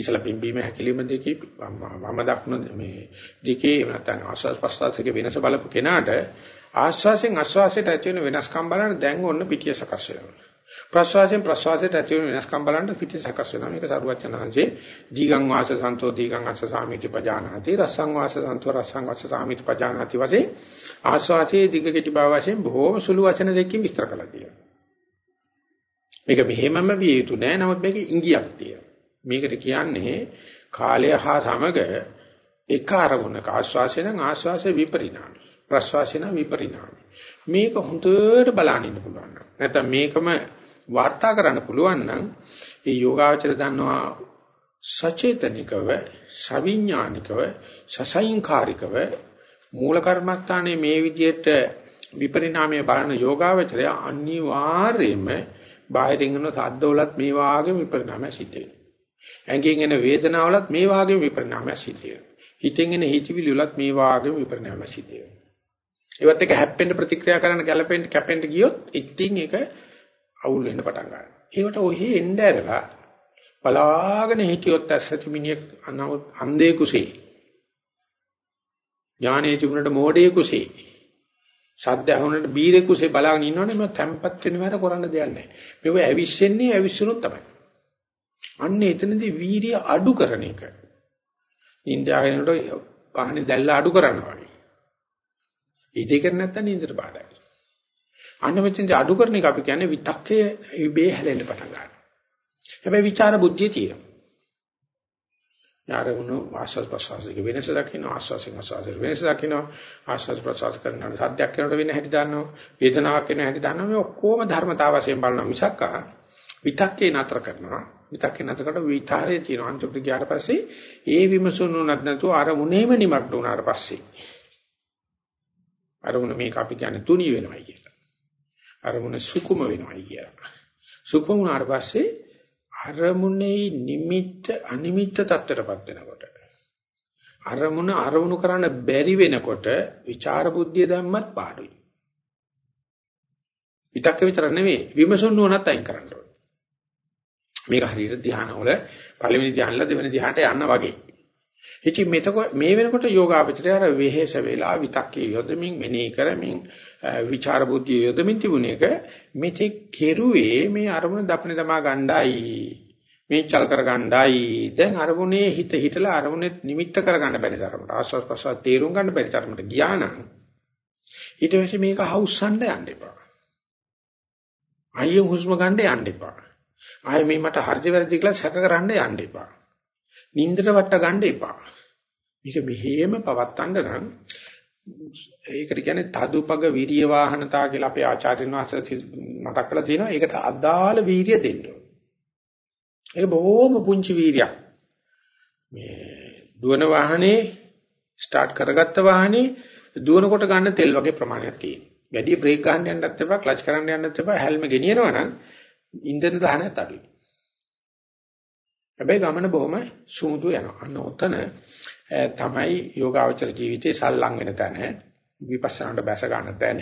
ඉසල පිම්බීම හැකිලිම දෙකේ වම දක්න මේ දෙකේ නැත්නම් ආස්වාස් ප්‍රස්වාසයේ වෙනස බලපු කෙනාට ආස්වාසෙන් ආස්වාසයට ඇති වෙන වෙනස්කම් බලන්න දැන් ඔන්න පිටිය සකස් වෙනවා. ප්‍රශ්වාසයෙන් ප්‍රශ්වාසයට ඇති වෙන වෙනස්කම් බලන්න පිටි සකස් වෙනවා. මේක සරුවචනාංශේ දීගං වාස සන්තෝ දීගං අස්ස සාමිති පජානාති රසං වාස සන්තෝ රසං වාස සාමිති පජානාති වශයෙන් ආස්වාසේ දිග කෙටි බව වශයෙන් බොහෝම සුළු වචන දෙකකින් විස්තර කළා තියෙනවා. මේක මෙහෙමම විය යුතු නෑ. නමුත් මේකේ ඉංගියක් තියෙනවා. මේකට කියන්නේ කාලය හා සමග එක අරමුණක ආස්වාසය නම් ආස්වාසයේ විපරිණාමය. ප්‍රස්වාසය නම් විපරිණාමය. මේක හොඳට බලන්න ඉන්න පුළුවන්. නැත්නම් මේකම වාර්තා කරන්න පුළුවන් නම් ඒ යෝගාචර දන්නවා සචේතනිකව සවිඥානිකව සසයින්කාරිකව මූල කර්මස්ථානයේ මේ විදිහට විපරිණාමයේ බලන යෝගාවචරය අනිවාර්යයෙන්ම බාහිරින් එන සද්දවලත් මේ වාගේ විපරිණාමය සිද්ධ වෙනවා. ඇඟෙන් එන වේදනාවලත් මේ වාගේ විපරිණාමය සිද්ධ වෙනවා. හිතෙන් එන හිතවිලි වලත් මේ වාගේ විපරිණාමය සිද්ධ වෙනවා. ඒවත් එක හැප්පෙන්න ප්‍රතික්‍රියා කරන්න ගැලපෙන්න කැපෙන්න ගියොත් ඉතින් ඒක අවුල් වෙන්න පටන් ගන්නවා. ඒකට ඔහි එන්න ඇරලා බලාගෙන හිටියොත් ඇස්සති මිනිහෙක් අන්ධේ කුසේ. ඥානයේ තිබුණට මෝඩයේ කුසේ. සද්ද ඇහුනට බීරේ කුසේ බලාගෙන ඉන්නවනේ මම තැම්පත් වෙන වැඩ කරන්න දෙයක් නැහැ. මේක ඇවිස්සෙන්නේ ඇවිස්සුනොත් තමයි. අන්න එතනදී වීරිය අඩු කරන එක. ඉන්දියාවෙනට පහනේ දැල්ලා අඩු කරනවා වගේ. ඉතේ කර නැත්තම් නින්දට බාධායි. අන්න මෙතෙන්දී අඩු කරන එක අපි කියන්නේ විතක්කේ ඉබේ හැලෙන්න පටන් ගන්නවා. හැබැයි විචාර බුද්ධිය තියෙනවා. යාරුණු ආස්වාද ප්‍රසවාසයේ වෙනස දකින්න ආස්වාසින් ආස්වාදයේ වෙනස දකින්න ආස්වාද ප්‍රසවාස කරනවා සද්දයක් කරනකොට වෙන හැටි දන්නවා වේදනාවක් වෙන හැටි දන්නවා මේ ඔක්කොම ධර්මතාව වශයෙන් බලන මිසක් විතක්කේ නතර කරනවා විතක්කේ නතර කරලා විචාරයේ තියෙනවා අන්තිමට ගියාට පස්සේ ඒ විමසුණුනත් නැතුව අරමුණේම නිමග්න වුණාට පස්සේ අරමුණ මේක අපි කියන්නේ තුනී වෙනවයි කියලා අරමුණ සුකුම වෙනවයි කියලා. සුකුම වුණාට පස්සේ අරමුණේ නිමිත්ත අනිමිත්ත තත්ත්වයටපත් වෙනකොට අරමුණ අරමුණු කරන්න බැරි වෙනකොට විචාර බුද්ධිය දැම්මත් පාඩුයි. විතක්ක විතර නෙවෙයි විමසුන් නුවණත් අයින් කරන්න ඕනේ. මේක හරියට ධ්‍යානවල පළවෙනි ධ්‍යානල දෙවෙනි ධ්‍යානට යන්න වගේ. ඉතින් මෙතකොට මේ වෙනකොට යෝගාවචරය අර වෙහෙස වෙලා විතක්කේ යොදමින් මෙනෙහි කරමින් විචාර බුද්ධිය යොදමින් තිබුණ එක මෙතෙක් කෙරුවේ මේ අරමුණ දපන තමා ගණ්ඩායි. මේ චල කර ගණ්ඩායි. දැන් අරමුණේ හිත හිතලා අරමුණේ නිමිත්ත කර ගන්න බැරි තරමට ආස්වාස් ප්‍රසවාස තේරුම් ගන්න බැරි තරමට ගියා නම් ඊට පස්සේ මේක හවුස්සන්න යන්න එපා. අයියෙන් හුස්ම ගන්න යන්න එපා. ආයේ මේ මට හරිද වැරදි කියලා සැක කරන්න යන්න එපා නින්දට වට ගන්න එපා මේක මෙහෙම පවත්තන්න නම් ඒකට කියන්නේ තදුපග විරිය වාහනතා කියලා අපේ ආචාර්යන් වහන්සේ මතක් කරලා තියෙනවා. ඒකට අදාළ වීරිය දෙන්න ඕනේ. ඒක බොහොම පුංචි වීරියක්. මේ දුවන වාහනේ ස්ටාර්ට් කරගත්ත වාහනේ දුවනකොට ගන්න තෙල් වගේ ප්‍රමාණයක් තියෙනවා. වැඩි බ්‍රේක් ගන්න යන්නත් එපා, ක්ලච් කරන්න යන්නත් එපා, හැල්ම ගෙනියනවා නම් ඉන්ධන දහනත් අඩුයි. හැබැයි ගමන බොහොම සූදු යනවා. අන්න ඔතන තමයි යෝගාවචර ජීවිතේ සල්ලං වෙන තැන විපස්සනාට බැස ගන්න තැන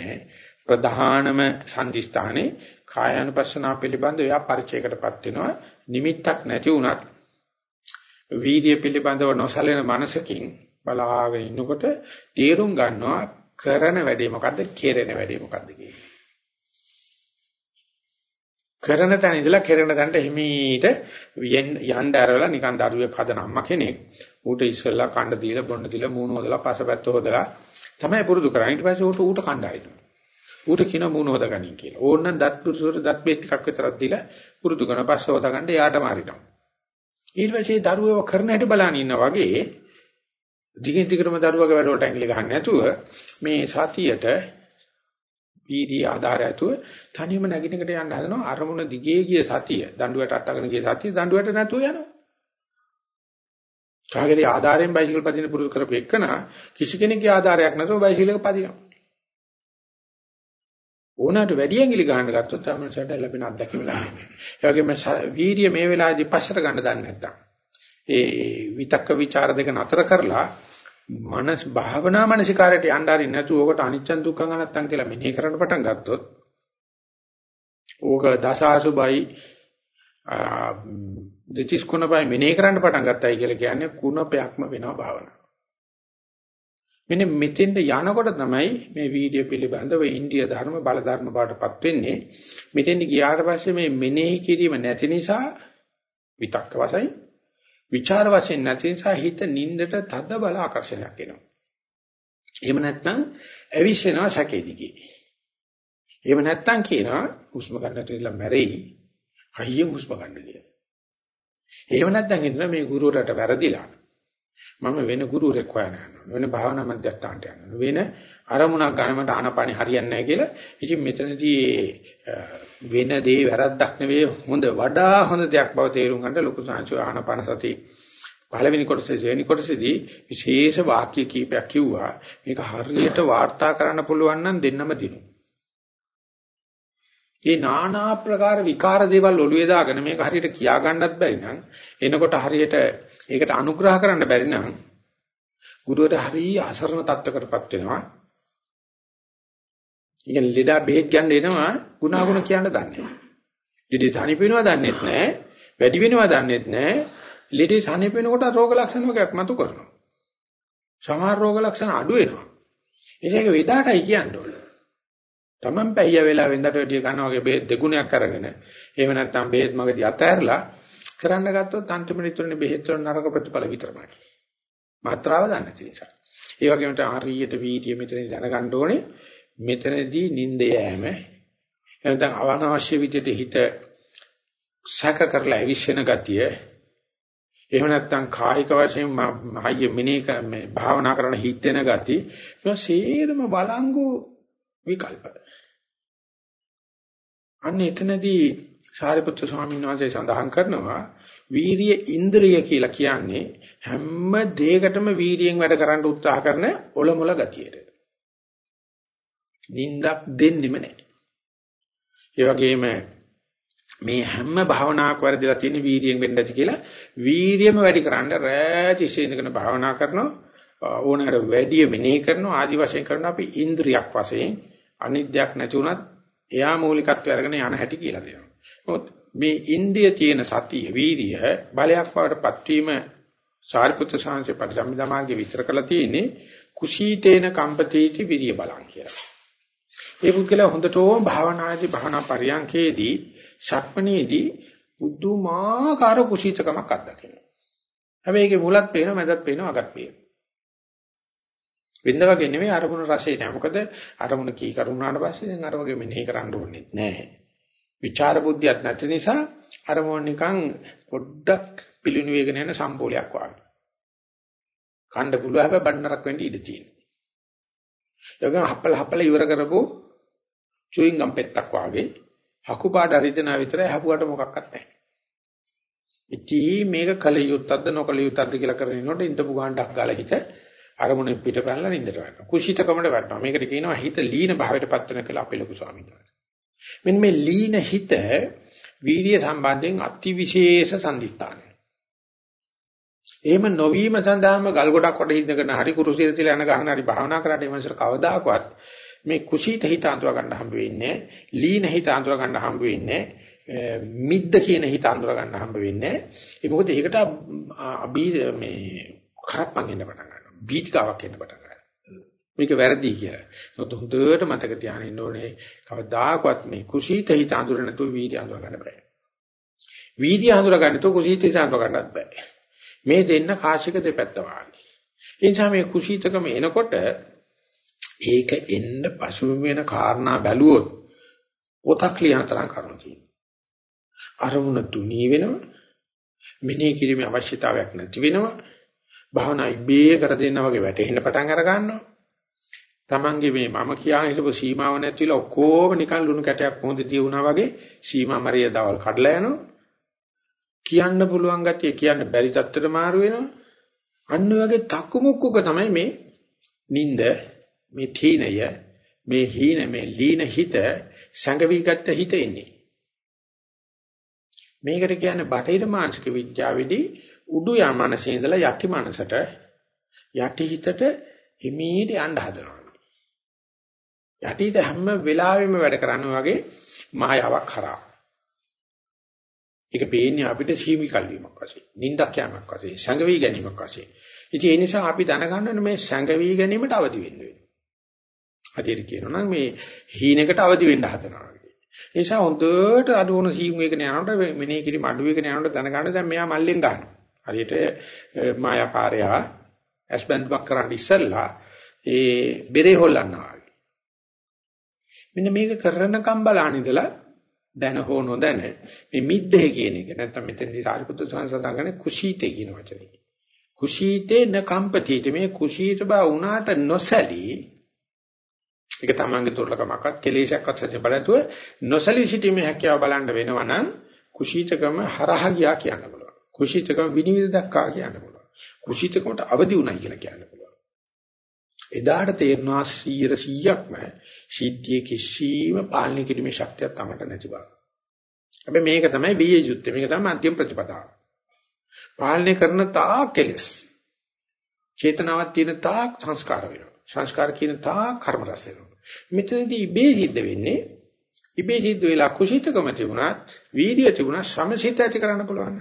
ප්‍රධානම සම්දිස්ථානේ කායानुපස්සනා පිළිබඳ එයා පරිචයකටපත් වෙනවා නිමිත්තක් නැති වුණත් වීර්ය පිළිබඳව නොසලෙන මනසකින් බලාගෙන ඉන්නකොට තීරුම් ගන්නවා කරන වැඩේ මොකද්ද කෙරෙන වැඩේ මොකද්ද කියන්නේ කරන තැන ඉඳලා කෙරෙන තැනට හිමීට යන්න ඇරලා නිකන් දරුවෙක් හදන අම්මා කෙනෙක්. ඌට ඉස්සෙල්ලා කණ්ඩ දීලා බොන්න දීලා මූණ හොදලා පසපැත්ත හොදලා තමයි පුරුදු කරන්නේ. ඊට පස්සේ ඌට ඌට කණ්ඩ ආරිනවා ඌට කියන මූණ හොදගනින් කියලා. ඕන්නම් දත් පුරුසුර දත් බේත් ටිකක් විතරක් දීලා පුරුදු කරන පස්සේ හොදගන්න යාට මාරිනවා ඊට පස්සේ දරුවව කරන හැටි බලන ඉන්නා වගේ දිගින් දිගටම දරුවගේ වැඩවලට ඇඟිලි ගහන්න නැතුව මේ සතියට වීර්ය ආධාරය ඇතුව තනියම නැගිනකට යන්න හදනවා. අරමුණ දිගේ ගිය සතිය දඬුවට අටගෙන ගිය සතිය දඬුවට නැතුව යනවා. කාගේදී ආධාරයෙන් බයිසිකල් පදින පුරුදු කරපු එකන කිසි කෙනෙක්ගේ ආධාරයක් නැතුව බයිසිකලයක පදිනවා. ඕනකට වැඩි ඇඟිලි ගන්න ගත්තොත් තමයි සඩ ලැබෙන අත්දැකීම ලැබෙන්නේ. ඒ වගේම වීර්ය මේ වෙලාවේදී පස්සට ගන්න දන්නේ නැත්තම්. ඒ විතක්ක ਵਿਚාර දෙක නතර කරලා මනස් භාවනා මනසිකාරයට යන්න හරි නැතුව ඕකට අනිච්චන් දුක්ඛං අනත්තං කියලා මෙනෙහි කරන්න පටන් ගත්තොත් ඕක දසාසුබයි දෙතිස් කුණපයි මෙනෙහි කරන්න පටන් ගත්තයි කියලා කියන්නේ කුණපයක්ම වෙනවා භාවනාව. මෙන්න මෙතෙන්ට යනකොට තමයි මේ වීඩියෝ පිළිබඳව ඉන්දිය ධර්ම බල ධර්ම බාටපත් වෙන්නේ. මෙතෙන්ට ගියාට පස්සේ මේ මෙනෙහි කිරීම නැති නිසා විතක්ක වශයෙන් විචාර වශයෙන් නැති නිසා හිත නින්දට තද බල ආකර්ෂණයක් එනවා. එහෙම නැත්නම් ඇවිස්සෙනවා සැකේ දිගේ. එහෙම නැත්නම් කියනවා හුස්ම ගන්නට ඉල්ල මැරෙයි. හයියෙන් හුස්ම ගන්න කියලා. එහෙම නැත්නම් හිතනවා මේ ගුරුවරට වැරදිලා. මම වෙන ගුරුවරෙක් හොයන්න යනවා. වෙන භාවනා මධ්‍යස්ථානට යනවා. වෙන අරමුණක් ගන්නමට ආනපානි හරියන්නේ නැහැ කියලා. ඉතින් මෙතනදී වෙන දේ වැරද්දක් නෙවෙයි හොඳ වඩා හොඳ දෙයක් බව තේරුම් ගන්න ලොකු සංචු ආනපාන සති පළවෙනි කොටසේ දෙවෙනි කොටසේදී විශේෂ වාක්‍ය කීපයක් කිව්වා. මේක හරියට වාර්තා කරන්න පුළුවන් නම් දෙන්නම දිනු. මේ নানা ආකාර විකාර දේවල් ඔළුවේ දාගෙන මේක හරියට කියා ගන්නත් බැරි නම් එනකොට හරියට ඒකට අනුග්‍රහ කරන්න බැරි නම් ගුරුවරයා හරිය අසරණ තත්ත්වකටපත් වෙනවා. ඉතින් ලෙඩා බෙහෙත් ගන්න එනවා ගුණාගුණ කියන්න දන්නේ නැහැ. ලෙඩේ තනිප වෙනවා දන්නේත් නැහැ. වැඩි වෙනවා දන්නේත් නැහැ. ලෙඩේ තනිප වෙනකොට රෝග ලක්ෂණ වර්ගයක් මතු කරනවා. සමහර රෝග ලක්ෂණ අඩු වෙනවා. ඒක වේදාටයි කියන්න ඕනේ. Taman පැయ్య වෙලා වෙන්දට වැඩිය කනවා වගේ බෙහෙත් දෙගුණයක් අරගෙන එහෙම නැත්නම් බෙහෙත් මගදී අතහැරලා කරන්න ගත්තොත් අන්තිමට ඉතුරුනේ බෙහෙත් වල නරක ප්‍රතිඵල විතරමයි. මාත්‍රාව දන්නේ නැති නිසා. ඒ වගේම හරියට වීර්ය මෙතන දැනගන්න ඕනේ මෙතනදී නිින්ද යෑම. එනතන් අවනවශ්‍ය විදිහට හිත සැක කරලා අවිශ්වෙන ගතිය. එහෙම නැත්නම් කායික වශයෙන් හයිය මිනේ මේ භාවනා කරන හිතෙන ගති. ඒ සේරම බලංගු විකල්ප. අන්න එතනදී සාරිපුත්‍ර ස්වාමීන් වහන්සේ සඳහන් කරනවා වීරිය ඉන්ද්‍රිය කියලා කියන්නේ හැම දෙයකටම වීරියෙන් වැඩ කරන්න උත්සාහ කරන ඔලොමොල ගතියට. නින්දක් දෙන්නෙම නැහැ. ඒ වගේම මේ හැම භාවනාවක් වැඩිලා තියෙන වීරියෙන් වෙන්න ඇති කියලා වීරියම වැඩි කරන්න රැතිසේ ඉඳගෙන භාවනා කරනවා ඕනෑර වැඩි මෙනෙහි කරනවා ආදි වශයෙන් කරනවා අපි ඉන්ද්‍රියක් වශයෙන් අනිද්‍යක් නැති උනත් එයා මූලිකත්වය අරගෙන යන හැටි කියලා දෙනවා. මොකද මේ ඉන්දිය තියෙන සතිය වීරිය බලයක් වඩපත් වීම සාරිපුත්‍ර සාංශේ පරිසම්මිදා මාර්ගයේ විතර කරලා තියෙන්නේ කුසීතේන කම්පතේති විරිය බලං කියලා. ඒ පුද්ගලයා හොඳටම භාවනාදී භාවනා පරියන්කේදී ශක්මණේදී බුදුමාකාර කුසීතකමක් අත්දකිනවා. හැබැයි ඒකේ මුලත් පේනවා මැදත් පේනවා අගත් පේනවා. වෙන්න වගේ නෙමෙයි අරමුණ රසය නෑ. මොකද අරමුණ කී කරුණාට පස්සේ දැන් අර වගේ මෙනෙහි කරන්න ඕනේ නෑ. විචාර බුද්ධියක් නැති නිසා අරමුණ නිකන් පොඩ්ඩක් පිළිණු වේගන යන සම්බෝලයක් වගේ. කණ්ඩ පුළුව හැබැයි බණ්ඩරක් වෙන්න ඉඩ තියෙනවා. යෝගම් හප්පල හප්පල ඉවර කරපො චුයින් ගම් පෙත්තක් වාගේ හකුපාඩ හරිදනා විතරයි හපුවට මොකක්වත් නැහැ. ඉතින් මේක කල යුත්තක්ද නොකල යුත්තක්ද කියලා කරගෙන ඉන්නකොට ඉඳපු ගාණ්ඩක් ගාලා හිත අරමුණ පිට පැනලා නින්දට වැටෙනවා. කුසීතකමට වැටෙනවා. මේකට කියනවා හිත ලීන භාවයටපත් වෙන කියලා අපේ ලොකු ස්වාමීන් වහන්සේ. මෙන්න මේ ලීන හිත වීර්ය සම්බන්ධයෙන් අතිවිශේෂ සම්දිස්ථානයි. එහෙම නොවීම සඳහාම ගල් ගොඩක් කොට හින්දගෙන හරි කුරුසියට තියලා යන ගහන හරි භාවනා කරාට ඒ මනසට කවදාකවත් මේ කුසීත හිත අඳුර ගන්න හම්බ වෙන්නේ ලීන හිත අඳුර ගන්න හම්බ වෙන්නේ මිද්ද කියන හිත අඳුර ගන්න හම්බ වෙන්නේ ඒ මොකද ඒකට අභි මේ කරප්පන් එන්න පටන් ගන්නවා බීතිකාවක් එන්න පටන් ගන්නවා මේක වැරදි කියලා. ඒත් හොඳට මතක තියාගෙන ඉන්න ඕනේ කවදාකවත් මේ කුසීත හිත අඳුර නැතුව වීර්ය අඳුර ගන්න බෑ. වීර්ය අඳුර ගන්න නැතුව කුසීත හිත අඳුර ගන්නත් බෑ. මේ දෙන්න කාශික දෙපැත්ත වාගේ. ඒ නිසා මේ කුසීතකම එනකොට ඒක එන්න පසු වෙන කාරණා බැලුවොත් පොතක් ලියන තරම් කරුණු තියෙනවා. අරමුණ තුනී වෙනවා. මෙනෙහි කිරීමේ අවශ්‍යතාවයක් නැති වෙනවා. භාවනා ඉබේ කර දෙන්න වගේ වැටෙන්න පටන් අර ගන්නවා. Tamange මේ මම කියන හිටපු සීමාව නැතිලා ඔක්කොම නිකන් ලුණු කැටයක් පොඳදී වුණා වගේ සීමා මරියදවල් කඩලා යනවා. කියන්න පුළුවන් ගැතිය කියන්න බැරි තත්ත්වයට මාරු වෙනවා. අන්න වගේ තක්කුමුක්කුක තමයි මේ නිନ୍ଦ මේ තීනය මේ හීන මේ ලීන හිත සංගවිගත හිත එන්නේ. මේකට කියන්නේ බටහිර මානසික විද්‍යාවේදී උඩු යා මනසේ ඉඳලා යටි මනසට යටි හිතට හිමීට යන්න හදනවා. යටිහිත හැම වෙලාවෙම වැඩ කරනවා වගේ මායාවක් කරා. ඒක පේන්නේ අපිට සීමිකල් වීමක් වශයෙන්, නිින්දක් යෑමක් වශයෙන්, සංගවි ගැනීමක් වශයෙන්. ඉතින් ඒ නිසා අපි දැනගන්න මේ සංගවි ගැනීමට අවදි වෙන්න වෙනවා. හරියට කියනවා නම් මේ හීනෙකට අවදි වෙන්න හදනවා. ඒ නිසා හොඳට අඩුවන සීම් වේගන යනකොට මෙනේ කිරි මඩු වේගන යනකොට දැනගන්න දැන් මෙයා මල්ලෙන් ගන්නවා. හරියට මායාපාරයා ඇස්බන්ඩ්වක් කරන් ඉස්සල්ලා ඒ බෙරේ හොල්ලනවා. මෙන්න මේක කරනකම් බලන ඉඳලා දැන හෝ නොදැන මේ මිද්දේ කියන එක නැත්නම් මෙතනදී සාරිපුත්‍ර සංසඳන කරන්නේ කුසීතේ කියන වචනේ. කුසීතේ න කම්පතිත මේ කුසීත බව උනාට නොසැලී ඒක තමන්ගේ දුර්ලභමක්වත් කෙලෙසක්වත් සත්‍ය බලතුව නොසැලී සිටීමේ හැකියාව බලන්න වෙනවා නම් කුසීතකම හරහා ගියා කියන්න පුළුවන්. කුසීතකම විනිවිද දක්වා කියන්න පුළුවන්. කුසීතකමට අවදි උනායි කියලා කියන්න පුළුවන්. එදාට තේරෙනවා 100%ක්ම සිද්ධියේ කිසිම පාලනය කිරීමේ ශක්තියක් තමට නැති බව. හැබැයි මේක තමයි බීජ යුත්තේ. මේක තමයි අන්තිම ප්‍රතිපදාව. පාලනය කරන තාක් කෙලස්. චේතනාවක් තියෙන තාක් සංස්කාර වෙනවා. සංස්කාර කියන තාක් කර්ම රස වෙනවා. මෙතනදී ඉබේ සිද්ධ වෙන්නේ ඉබේ සිද්ධ වෙලා කුසීතකම තිබුණත් වීර්යය තිබුණත් සමසිත ඇති කරන්න පුළුවන්.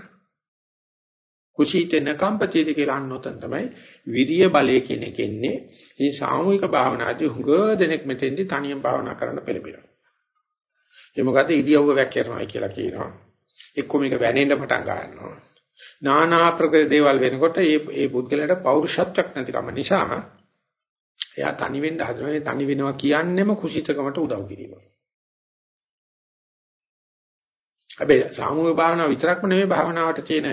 කුසීතෙන කම්පතියද කියලා අන්නොතන තමයි විරිය බලය කියන එක එන්නේ. ඉතින් සාමූහික භාවනාදී හුඟ දෙනෙක් මෙතෙන්දී තනියම භාවනා කරන්න පෙළඹෙනවා. ඒ මොකද ඉරියව්ව වැක්කිරනවා කියලා කියනවා. එක්ක මේක වැනෙන්න පටන් ගන්නවා. නානා ප්‍රකෘති දේවල් වෙනකොට ඒ ඒ පුද්ගලයාට පෞරුෂත්වයක් නැතිකම නිසා එයා තනි වෙන්න හදනවා. ඒ තනි වෙනවා කියන්නේම කුසීතකමට උදව් කිරීම. හැබැයි සාමූහික භාවනාව විතරක්ම නෙවෙයි භාවනාවට තියෙන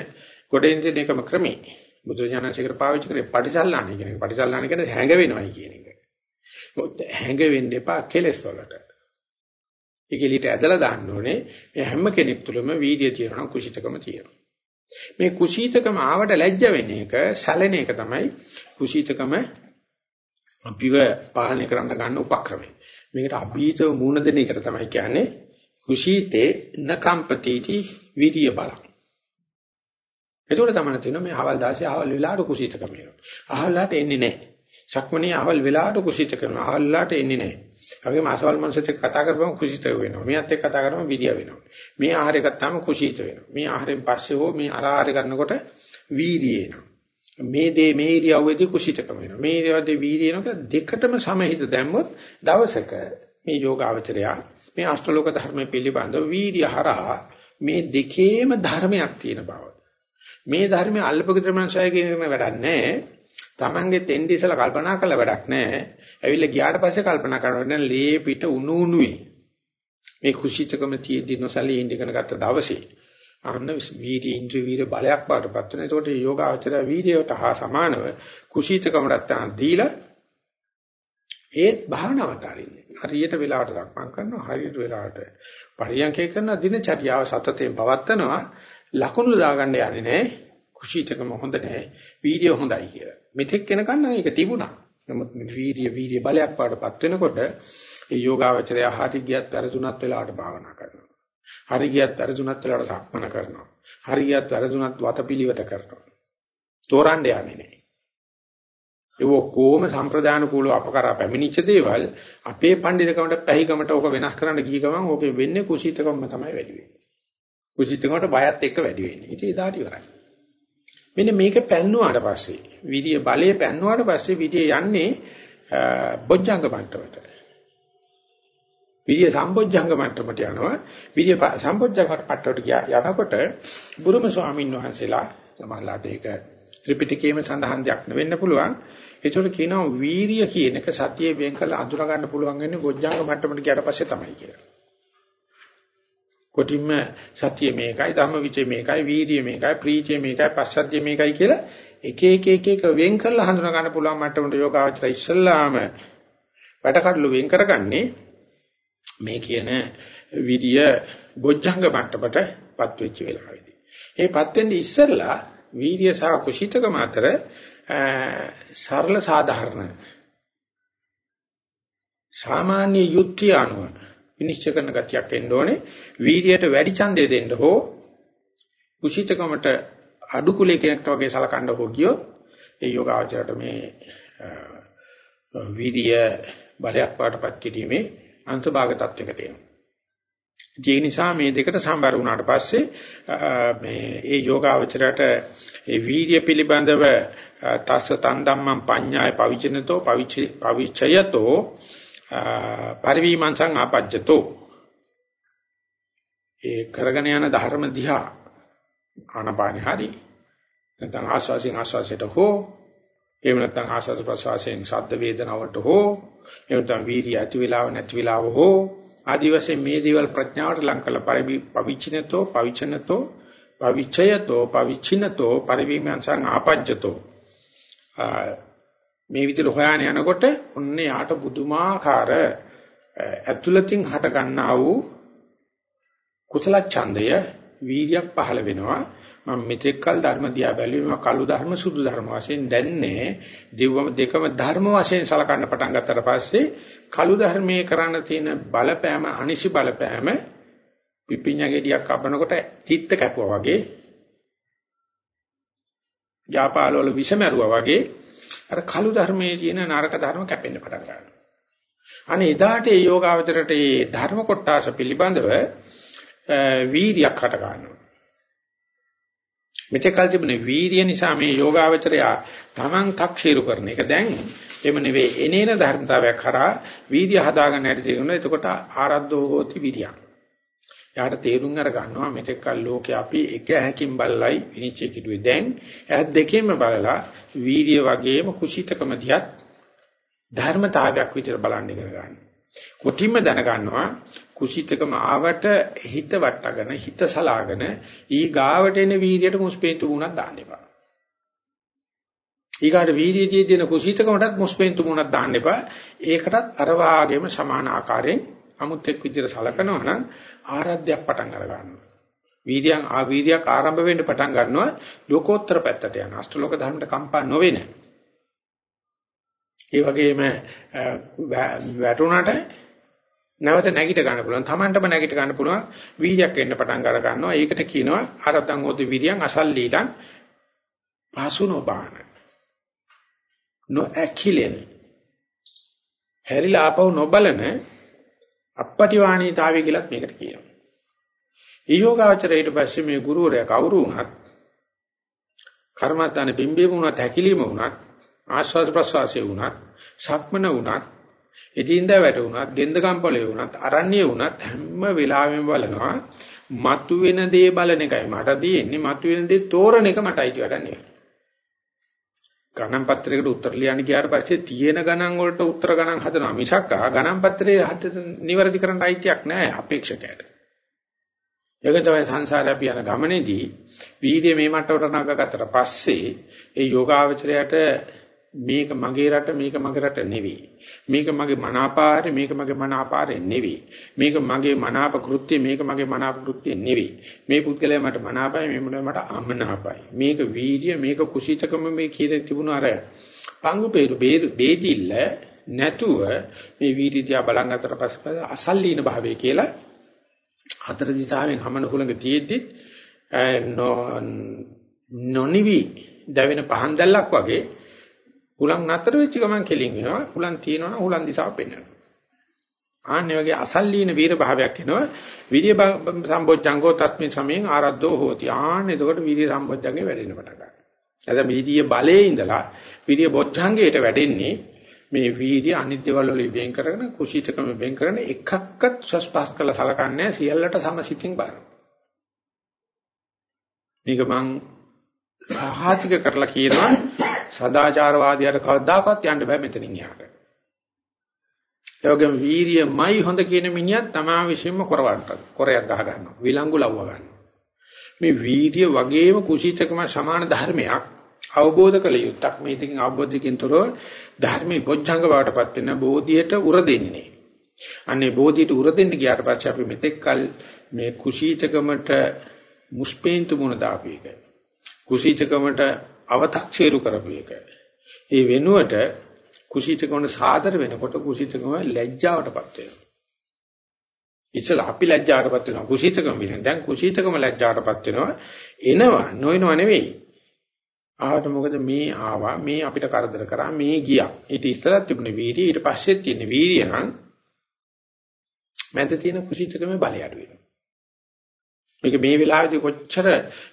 ගොඩෙන් දෙන එකම ක්‍රමේ. බුදුසසුනසිකට පාවිච්චි කරේ පටිසල්ලාණේ කියන එක. පටිසල්ලාණේ කියන්නේ හැඟ වෙනවයි කියන එක. මොකද හැඟ වෙන්න එපා කෙලස් වලට. ඒකෙලිට ඇදලා දාන්න ඕනේ මේ හැම කෙනෙක් තුළම වීර්යය තියෙනවා කුසීතකම තියෙනවා. මේ කුසීතකම ආවට ලැජ්ජ වෙන එක සැලෙන එක තමයි කුසීතකම අපිව පාලනය කරන්න ගන්න උපක්‍රමය. මේකට අභීතව මූණ දෙන එකට තමයි කියන්නේ කුසීතේ නකම්පතිටි විරිය බලං. එතකොට තමයි තේරෙනවා මේ අවල් දාසේ අවල් වෙලාවට කුසීතකම එනවා. අහලට එන්නේ නැහැ. සක්මණේ අහවල් වෙලාවට කුසිත කරනවා. අහවල් වෙලාවට එන්නේ නැහැ. ඒ වගේම අසවල් මනුස්සයෙක් එක්ක කතා කරපුවම කුසිත වෙනවා. මෙයාත් එක්ක කතා කරපුවම විරිය වෙනවා. මේ ආහාරය ගත්තාම කුසිත වෙනවා. මේ ආහාරයෙන් පස්සේ හෝ මේ ආහාරය ගන්නකොට වීරිය එනවා. මේ දේ මේ ඉරියව්වේදී කුසිතකම වෙනවා. මේ ඉරියව්වේදී වීරිය එනවා දෙකටම සමහිත දැම්මොත් දවසක මේ යෝගාවචරය මේ අෂ්ටලෝක ධර්ම පිළිබඳව වීර්ය හරහා මේ දෙකේම ධර්මයක් තියෙන බව. මේ ධර්මයේ අල්පකතර මනසය කියන එක වැඩක් නැහැ. Tamange තෙන්ඩි ඉසලා කල්පනා කළ වැඩක් නැහැ. ඇවිල්ලා ගියාට පස්සේ කල්පනා කරනවා ලේ පිට උණු උණුවේ. මේ කුසිතකම තියෙද්දි නොසලී ඉඳගෙන ගත්ත දවසේ අන්න වීර්ය ඉන්ද්‍රිය වීර්ය බලයක් බාටපත් වෙනවා. ඒකට යෝගාචර වීර්යයට හා සමානව කුසීතකමට දීලා ඒත් භාවනාවට අරින්නේ. හරියට වෙලාවට සක්මන් කරනවා හරියට වෙලාවට පරියන්කේ කරන දිනචර්යාව සතතෙන් පවත්නවා ලකුණු දාගන්න යන්නේ නැහැ කුසීතකම හොඳ නැහැ වීර්ය හොඳයි කියලා මෙතෙක් වෙනකන් නම් ඒක තිබුණා. නමුත් මේ වීර්ය වීර්ය බලයක් පාඩපත් වෙනකොට ඒ යෝගාවචරය හරි ගියත් වැරදුනත් වෙලාවට භාවනා කරනවා. හරි ගියත් වැරදුනත් වෙලාවට සක්මන කරනවා. හරි ගියත් වැරදුනත් වතපිලිවෙත කරනවා. තෝරන්න යන්නේ නැහැ ඒ ඔක්කොම සම්ප්‍රදාන කූලව අපකරා පැමිණිච්ච දේවල් අපේ පඬිතුකමට පැහිකමට ඕක වෙනස් කරන්න ගිය ගමන් ඕකේ වෙන්නේ කුසීතකම තමයි වැඩි වෙන්නේ. කුසීතකමට බයත් එක්ක වැඩි වෙන්නේ. ඉතින් එදාට ඉවරයි. මෙන්න මේක පැන්නුවාට පස්සේ විරිය බලය පැන්නුවාට පස්සේ විරිය යන්නේ බොජ්ජංග මට්ටමට. විරිය සම්බොජ්ජංග මට්ටමට යනවා. විරිය සම්බොජ්ජංග මට්ටමට යනකොට බුරුම ස්වාමීන් වහන්සේලා සමහරලාට ඒක ත්‍රිපිටකයේම සඳහන් දෙයක් නෙවෙන්න පුළුවන්. ඒතකොට කියනවා වීරිය කියන එක සතියේ වෙන් කළ අඳුර ගන්න පුළුවන් වෙන්නේ ගොජ්ජාංග මට්ටමට ගියට පස්සේ තමයි කියලා. කොටින්ම සතිය මේකයි ධම්මවිචේ මේකයි වීරිය මේකයි ප්‍රීතිය මේකයි පස්සද්ධිය මේකයි කියලා එක එක එක එක වෙන් කරලා හඳුනා ගන්න පුළුවන් මට්ටමට යෝගාවචර ඉස්සල්ලාම වැඩකඩලු වෙන් කරගන්නේ මේ කියන විරිය බොජ්ජංග මට්ටමටපත් වෙච්ච වෙලාවේදී. ඒපත් වෙන්නේ ඉස්සල්ලා වීර්ය සහ කුසීතකම අතර සරල සාධාරණ සාමාන්‍ය යුක්තිය අනුව විනිශ්චය කරන ගතියක් එන්න ඕනේ. වීර්යයට වැඩි ඡන්දය දෙන්න හෝ කුසීතකමට අඩු කුලේ කෙනෙක්ට වගේ සලකන්න හෝ ගියොත් ඒ යෝගාචරයට මේ වීර්ය බලයක් පාටපත් කිරීමේ අංශභාග තත්වයකට එනවා. ඒ නිසා මේ දෙකට සම්බර වුණාට පස්සේ මේ ඒ යෝගාවචරයට ඒ වීර්ය පිළිබඳව තස්ස තන් ධම්මං පඤ්ඤාය පවිචනතෝ පවිචයතෝ පරිවිමංසං ආපජ්ජතෝ. ඒ කරගෙන යන ධර්ම දිහා ආනපානි හරි නැත්නම් ආස්වාසින් ආස්වාසයට හෝ එහෙම නැත්නම් ආස්වාද ප්‍රසවාසයෙන් ශබ්ද වේදනාවට හෝ එහෙම නැත්නම් වීර්ය ඇති වෙලාව නැති වෙලාව හෝ ආදි වශයෙන් මේ දේවල් ප්‍රඥාවට ලං කරලා පරිවි පවිචිනතෝ පවිචනතෝ පවිචයතෝ පවිචිනතෝ පරිවිමංසං ආපජ්ජතෝ. මේ විදිහට හොයාන යනකොට ඔන්න යාට බුදුමාකාර ඇතුළතින් හට ගන්නා වූ කුසල ඡන්දය වීර්යයක් පහළ වෙනවා. මම මෙතෙක් කල ධර්ම දිහා බැලුවම කළු ධර්ම සුදු ධර්ම වශයෙන් දැන්නේ. දෙවම දෙකම ධර්ම වශයෙන් සලකන්න පටන් ගත්තට පස්සේ කළු ධර්මයේ කරන්න තියෙන බලපෑම අනිසි බලපෑම පිපිඤ්ඤා ගෙඩියක් කපනකොට තිත්ත කැපුවා වගේ ජාපාල වල විෂ මැරුවා වගේ අර කළු ධර්මයේ තියෙන නරක ධර්ම කැපෙන්න පටන් ගන්නවා. අනේ එදාට ඒ යෝගාවචරයට ඒ ධර්ම කොටස පිළිබඳව වීර්යයක් හට ගන්නවා. මෙතෙක් කල තිබුණේ වීර්ය නිසා මේ යෝගාවචරය තමන් තක්ෂීරු කරන එක දැන් එහෙම නෙවෙයි එනේන ධර්මතාවයක් කරා වීර්ය හදාගන්න හැටි තේරුණා. එතකොට ආරද්ධෝ හෝති විරියක්. යාට තේරුම් අර ගන්නවා මෙතෙක් කල ලෝකේ අපි එක හැකින් බලලයි විනිශ්චය කිදුවේ දැන් ඇහත් දෙකෙන්ම බලලා වීර්ය වගේම කුසිතකම දිහත් ධර්මතාවයක් විතර බලන්න ඉගෙන ගන්න. කොටින්ම දැනගන්නවා කුසිතකම ආවට හිත වට්ටගෙන හිත සලාගෙන ඊ ගාවට එන වීර්යයට මුස්පේන්තු වුණක් දාන්න එපා. ඊගාට වීර්යයේ තියෙන කුසිතකමටත් මුස්පේන්තු වුණක් දාන්න එපා. ඒකටත් අර වාගේම සමාන ආකාරයෙන් 아무ත් එක් විදිහට සලකනවා නම් ආරාධ්‍යයක් පටන් අර ගන්නවා. වීර්යයන් ආ වීර්යයක් ආරම්භ වෙන්න පටන් ගන්නවා ලෝකෝත්තර පැත්තට යන අෂ්ටලෝක ධර්මයට කම්පා නොවෙන. ඒ වගේම වැටුණාට නැවත නැගිට ගන්න පුළුවන්. Tamanටම නැගිට ගන්න පුළුවන් වීර්යයක් එන්න පටන් අර ගන්නවා. ඒකට කියනවා ආරද්ධං හොති විරියන් අසල්ලීලං පසුනෝබාන. නොඇකිලෙන හැරිලා ආපහු නොබලන අපපටිවාණීතාවය කියලත් මේකට කියනවා. ඒ යෝගාචරය ඊට පස්සේ මේ ගුරුවරයා කවුරු වුණත් කර්මත්තාන බිම්බේ වුණත් හැකිලිම වුණත් ආස්වාද ප්‍රසවාසයේ වුණත් සක්මන වුණත් එදින්දා වැඩ වුණත් ගෙන්ද කම්පලේ වුණත් අරණ්‍ය වුණත් හැම වෙලාවෙම බලනවා මතු වෙන දේ බලන එකයි මට තියෙන්නේ මතු වෙන දේ තෝරන එක මටයි කියවන්නේ ගණන් පත්‍රයකට උත්තර ලියන්න ගියාට පස්සේ තියෙන ගණන් වලට උත්තර ගණන් හදනවා මිසක් ගණන් පත්‍රයේ නිවැරදි කරන්න අයිතියක් නැහැ අපේක්ෂකයට. ඒක තමයි සංසාරය අපි යන ගමනේදී වීර්ය මේ මට්ටමට නගගත්තට පස්සේ ඒ යෝගාවචරයට මේක මගේ රට මේක මගේ රට නෙවෙයි. මේක මගේ මනාපාරේ මේක මගේ මනාපාරේ නෙවෙයි. මේක මගේ මනාප කෘත්‍ය මේක මගේ මනාප කෘත්‍ය නෙවෙයි. මේ පුද්ගලයා මට මනාපයි මේ මොනවා මට අමනාපයි. මේක වීර්ය මේක කුසීතකම මේ කියන තිබුණු අර පංගු peeru බේදිල්ල නැතුව මේ වීර්ය දිහා බලන් අතර පස්සේ අසල්ලීන භාවය කියලා හතර දිශාවෙන් හමන හුලඟ තියෙද්දි නොනිවි දැවෙන පහන් දැල්ලක් වගේ හුලං නතර වෙච්ච ගමන් කෙලින් වෙනවා. හුලං තියෙනවනම් හුලං දිශාව පෙන්වනවා. ආන්නේ වගේ අසල්ලීන වීර භාවයක් එනවා. විරිය සම්බොජ්ජංගෝ තත්මින් සමයෙන් ආරද්ධෝ හෝති. ආන්නේ එතකොට විරිය සම්බොජ්ජංගේ වැඩෙන්න පටන් ගන්නවා. එතන විරිය බලයේ ඉඳලා විරිය බොජ්ජංගයට වැඩෙන්නේ මේ වීර්ය අනිත්‍යවල වල වෙන් කරගෙන කුසීතකම වෙන් කරගෙන එකක්වත් සස්පාස් කළ සලකන්නේ සියල්ලට සමසිතින් බලනවා. මේක මං සහාතික කරලා කියනවා සදාචාරවාදියාට කවදාකවත් යන්න බෑ මෙතනින් එහාට. ඒ වගේම වීරියමයි හොඳ කියන මිනිහා තමා විශ්ෙම කරවන්න. කොරයක් ගහ ගන්නවා. විලංගු ලව්ව ගන්නවා. මේ වීර්ය වගේම කුසීතකම සමාන ධර්මයක් අවබෝධ කළ යුත්තක් මේ දෙකෙන් අවබෝධයෙන් තොරව ධර්මයේ බොජ්ජංග බවටපත් වෙන බෝධියට උර දෙන්නේ. අනේ බෝධියට උර දෙන්න ගියාට පස්සේ අපි මෙතෙක් කල මේ කුසීතකමට මුස්පේන්තු මුණ දාපු එක. කුසීතකමට අව탁සේරු කරපු එක. ඒ වෙනුවට කුසීතකම සාදර වෙනකොට කුසීතකම ලැජ්ජාවටපත් වෙනවා. ඉතල අපි ලැජ්ජාවටපත් වෙනවා කුසීතකම විසින්. දැන් කුසීතකම ලැජ්ජාවටපත් වෙනවා. එනවා නොයනව නෙවෙයි. ආවට මොකද මේ ආවා මේ අපිට කරදර කරා මේ ගියා. ඊට ඉස්සරත් තිබුණේ වීර්යය ඊට පස්සෙත් තියෙන වීර්යය නම් මැද තියෙන කුසීතකමේ බලය අඩු වෙනවා. මේක මේ වෙලාවේදී කොච්චර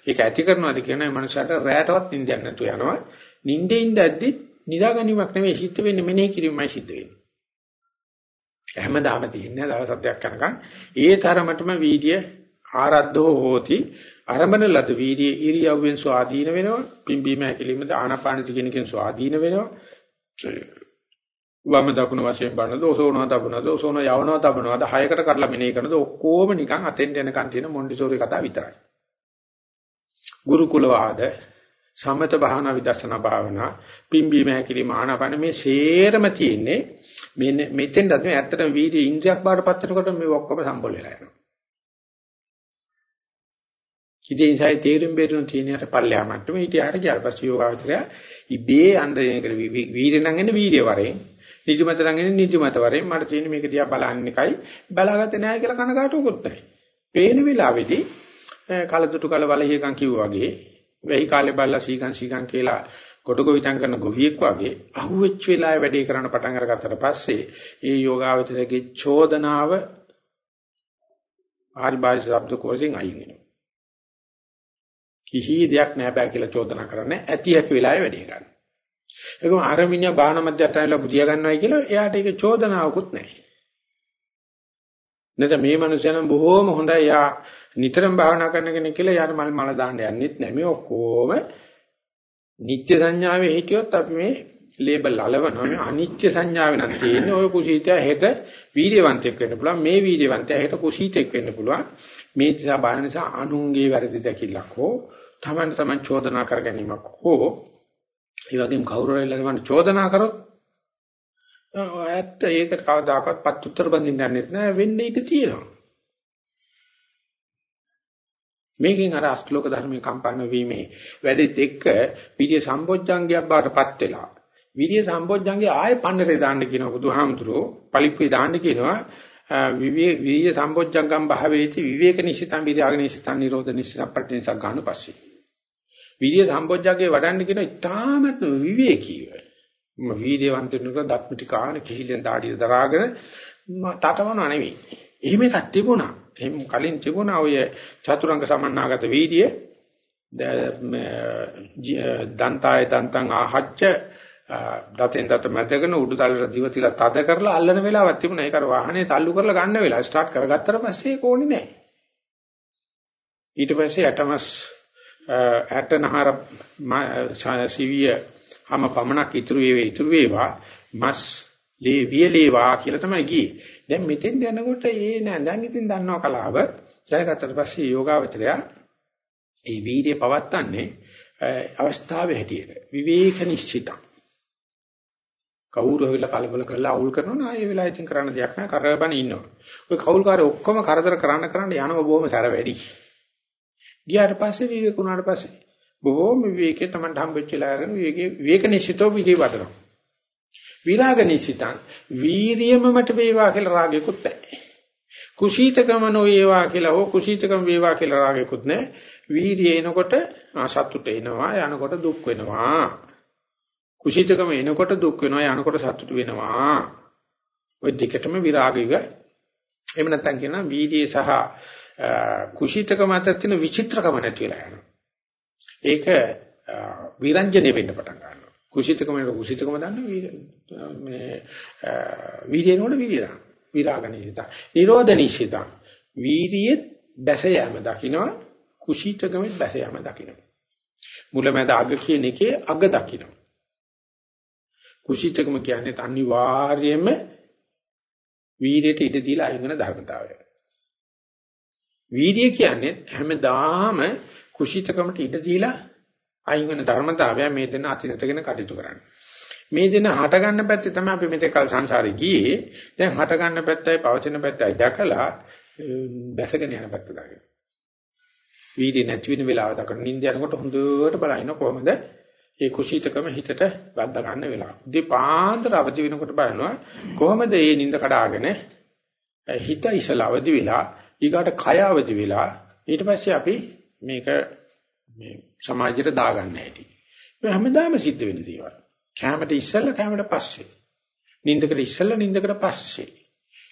ඒක ඇති කරනවද කියන මනසට රැයටවත් නිින්දයක් නැතු යනවා. නිින්දේ ඉඳද්දි නිදා ගැනීමක් නෙවෙයි සිද්ධ වෙන්නේ මෙනෙහි කිරීමයි සිද්ධ වෙන්නේ. හැමදාම තියෙන්නේ දවස් හතක් යනකම් ඒ තරමටම වීර්ය ආරද්ධෝ හෝති අරඹන ලද වීර්ය ඉරියව්වෙන් ස්වාධීන වෙනවා පිම්බීම හැකිලිමද ආනාපානති කියනකින් ස්වාධීන වෙනවා වම දකුණ වශයෙන් බලනද ඔසෝනවා තබනද ඔසෝන යවනවා තබනවාද හයකට කරලා මෙනේ කරනද ඔක්කොම නිකන් අතෙන් යනකන් තියෙන මොන්ඩිසෝරි කතා විතරයි. ගුරුකුල වාද සමත භාවනා විදර්ශනා භාවනා පිම්බීම හැකිලිම ආනාපාන මේ සේරම තියෙන්නේ මෙන්න මෙතෙන්ද මේ ඇත්තටම වීර්ය ඉන්ද්‍රියක් බාටපත් වෙනකොට මේ ඔක්කොම සම්බොල් වෙලා යනවා. ඉතින් ඒසයි තේරුම් බේරුම් තියෙනට පල්ලෙහා මට්ටම ඊට යට ගියාට පස්සේ යෝගාවචරය ඉබේ අන්දරේකට වීර්ය නම් එන්නේ වීර්ය වරෙන් නිදිමත නම් එන්නේ නිදිමත වරෙන් මට තියෙන මේක දිහා බලන්න එකයි බලාගත්තේ නැහැ කියලා කනගාටුවකුත් නැහැ. පේන වෙලාවේදී කලතුතු කල වලහියකම් කිව්වා වගේ වෙහි කාලේ බල්ලා සීගන් සීගන් කියලා කොටගොවිතං කරන ගොවියෙක් වගේ අහුවෙච්ච වෙලාවේ වැඩේ කරන්න පටන් අරගත්තට පස්සේ ඒ යෝගාවචරයේ චෝදනාව ආරිබායි ශබ්ද කෝෂෙන් අයින් වෙනවා. කිසි දෙයක් නැහැ බෑ කියලා චෝදනා කරන්නේ ඇති ඇති වෙලාවේ වැඩේ ගන්න. ඒකම ආරමිනිය බාහන මැදටයිලා බුදියා ගන්නවයි කියලා එයාට ඒක චෝදනාවකුත් නැහැ. නැත්නම් මේ මනුස්සයනම් බොහෝම හොඳයි යා නිතරම භාවනා කරන කෙනෙක් කියලා යාට මල් මල දාන්න යන්නෙත් නැහැ. මේ ඔක්කොම නිත්‍ය සංඥාවේ හිටියොත් අපි මේ ලේබල් අලවනවා මේ අනිත්‍ය සංඥාවේ නම් තියෙන්නේ ඔය කුසීතය හෙට වීර්යවන්තයෙක් වෙන්න පුළුවන් මේ වීර්යවන්තයා හෙට කුසීතෙක් වෙන්න පුළුවන් මේ නිසා බාන නිසා අනුන්ගේ වැරදි දැකිල්ලක් හෝ තමන් තමන් චෝදනා කර ගැනීමක් හෝ ඒ වගේම කවුරු හරි ළඟම චෝදනා කරොත් ඇත්ත ඒකට කවදාකවත් පත් උත්තර බඳින්න යන්නේ නැහැ වෙන්නේ ඉඳ තියෙනවා. මේකෙන් අර අෂ්ටලෝක ධර්මයේ කම්පන වීමේ වැඩිත් එක්ක විරිය සම්බොජ්ජංගයක් බාටපත් වෙලා විරිය සම්බොජ්ජංගේ ආයේ පන්නරේ දාන්න කියනවා බුදුහාමුදුරෝ පලිප්පේ දාන්න කියනවා විවිය විරිය සම්බොජ්ජංගම් භාවේති විවේක නිසිතං විරාග නිසිතං නිරෝධ නිසිතං පටිච්ච ගන්න පස්සේ විරිය සම්බොජ්ජගේ වඩන්න කියන ඉතාමත්ම විවේකීව මම වීර්යවන්ත වෙනකොට දත්මිටි කාණ කිහිලෙන් දාඩිය දරාගෙන තටමනව නෙවෙයි. එහෙම එකක් තිබුණා. එහෙම කලින් තිබුණා ඔය චතුරංග සමන්නාගත වීර්ය දන්තාය දන්තං ආහච්ච දතෙන් දත මැදගෙන උඩු තලට දිව තියලා තද කරලා අල්ලන වෙලාවක් තිබුණා. ඒක අර වාහනේ තල්ලු කරලා ගන්න වෙලාව ස්ටාර්ට් කරගත්තට පස්සේ ඒක ඕනේ නැහැ. ඊට පස්සේ ඇටමස් ඇටනහර සිවිය හැම පමණක් ඉතුරු වේවේ ඉතුරු වේවා මස් ලේ වියලේවා කියලා තමයි ගියේ. දැන් මෙතෙන් යනකොට ඒ නෑ දැන් ඉතින් දන්නවා කලාව. දැනගත්තට පස්සේ යෝගාවචරය ඒ වීර්ය පවත්තන්නේ අවස්ථාවේ හැටියට විවේක නිශ්චිතං. කවුරු හවිලා කලබල කරලා අවුල් කරනවා නා ඒ වෙලාවෙ ඉතින් කරන්න දෙයක් නෑ කරබන ඉන්නවා. ඔය කවුල්කාරය ඔක්කොම කරදර කරන්න කරන්න යනවා බොහොම සැර වැඩි. ගියාට පස්සේ විවේක උනාට පස්සේ බොහොම විවේකේ තමයි හම්බෙච්ච ලාගෙන විවේකේ විවේක නිශ්චිතව විදිවදනවා. විරාග නිශ්චිතං වීරියම මට වේවා කියලා රාගෙකුත් නැහැ. කුසීතකම නොවේවා කියලා හෝ කුසීතකම වේවා කියලා රාගෙකුත් නැහැ. වීරිය එනකොට සතුට එනවා යනකොට දුක් වෙනවා. කුසීතකම එනකොට දුක් වෙනවා යනකොට සතුට වෙනවා. ওই දෙකටම විරාගික එහෙම නැත්නම් කියනවා වීර්යය සහ කුසීතකම අතර තියෙන විචිත්‍රකම නැති වෙලා යනවා. ඒක විරංජනේ වෙන්න පටන් ගන්නවා. කුසීතකම නේ කුසීතකම දන්න මේ වීර්යය නෝන වීර්යය. විරාග නිහිත. නිරෝධ නිශ්චිත. වීර්යයේ බැස යෑම දකින්නවා කුසීතකමෙත් බැස යෑම දකින්නවා. මුලමෙද අග කියන එකේ අග දකින්නවා. කුසීතකම කියන්නේ අනිවාර්යයෙන්ම වීර්යයට ඉඩ දීලා අයින් වෙන ධර්මතාවය. වීර්යය කියන්නේ හැමදාම කුසීතකමට ඉඩ දීලා අයින් වෙන ධර්මතාවය මේ දෙන අතිනතගෙන කටයුතු කරන්නේ. මේ දෙන හට ගන්න පැත්තේ තමයි අපි මෙතෙක් කල සංසාරේ ගියේ. දැන් හට ගන්න පැත්තයි පවතින පැත්තයි දැකලා බැසගෙන යන පැත්ත දාගෙන. වීර්ය නැති වෙන වෙලාව දක්වන නිින්ද යනකොට හොඳට බලන්න කොහොමද ඒ කුසීතකම හිතට වද්දා ගන්න වෙලාව. දීපාන්තර අවදි වෙනකොට බලනවා කොහොමද මේ නිින්ද කඩාගෙන හිත ඉසලා අවදි වෙලා ඊගාට කය අවදි වෙලා ඊට පස්සේ අපි මේක මේ සමාජයට දාගන්න හැටි. මේ හැමදාම සිද්ධ වෙන දේවල්. කැමරට ඉස්සෙල්ලා කැමරට පස්සේ. නිින්දකට ඉස්සෙල්ලා නිින්දකට පස්සේ.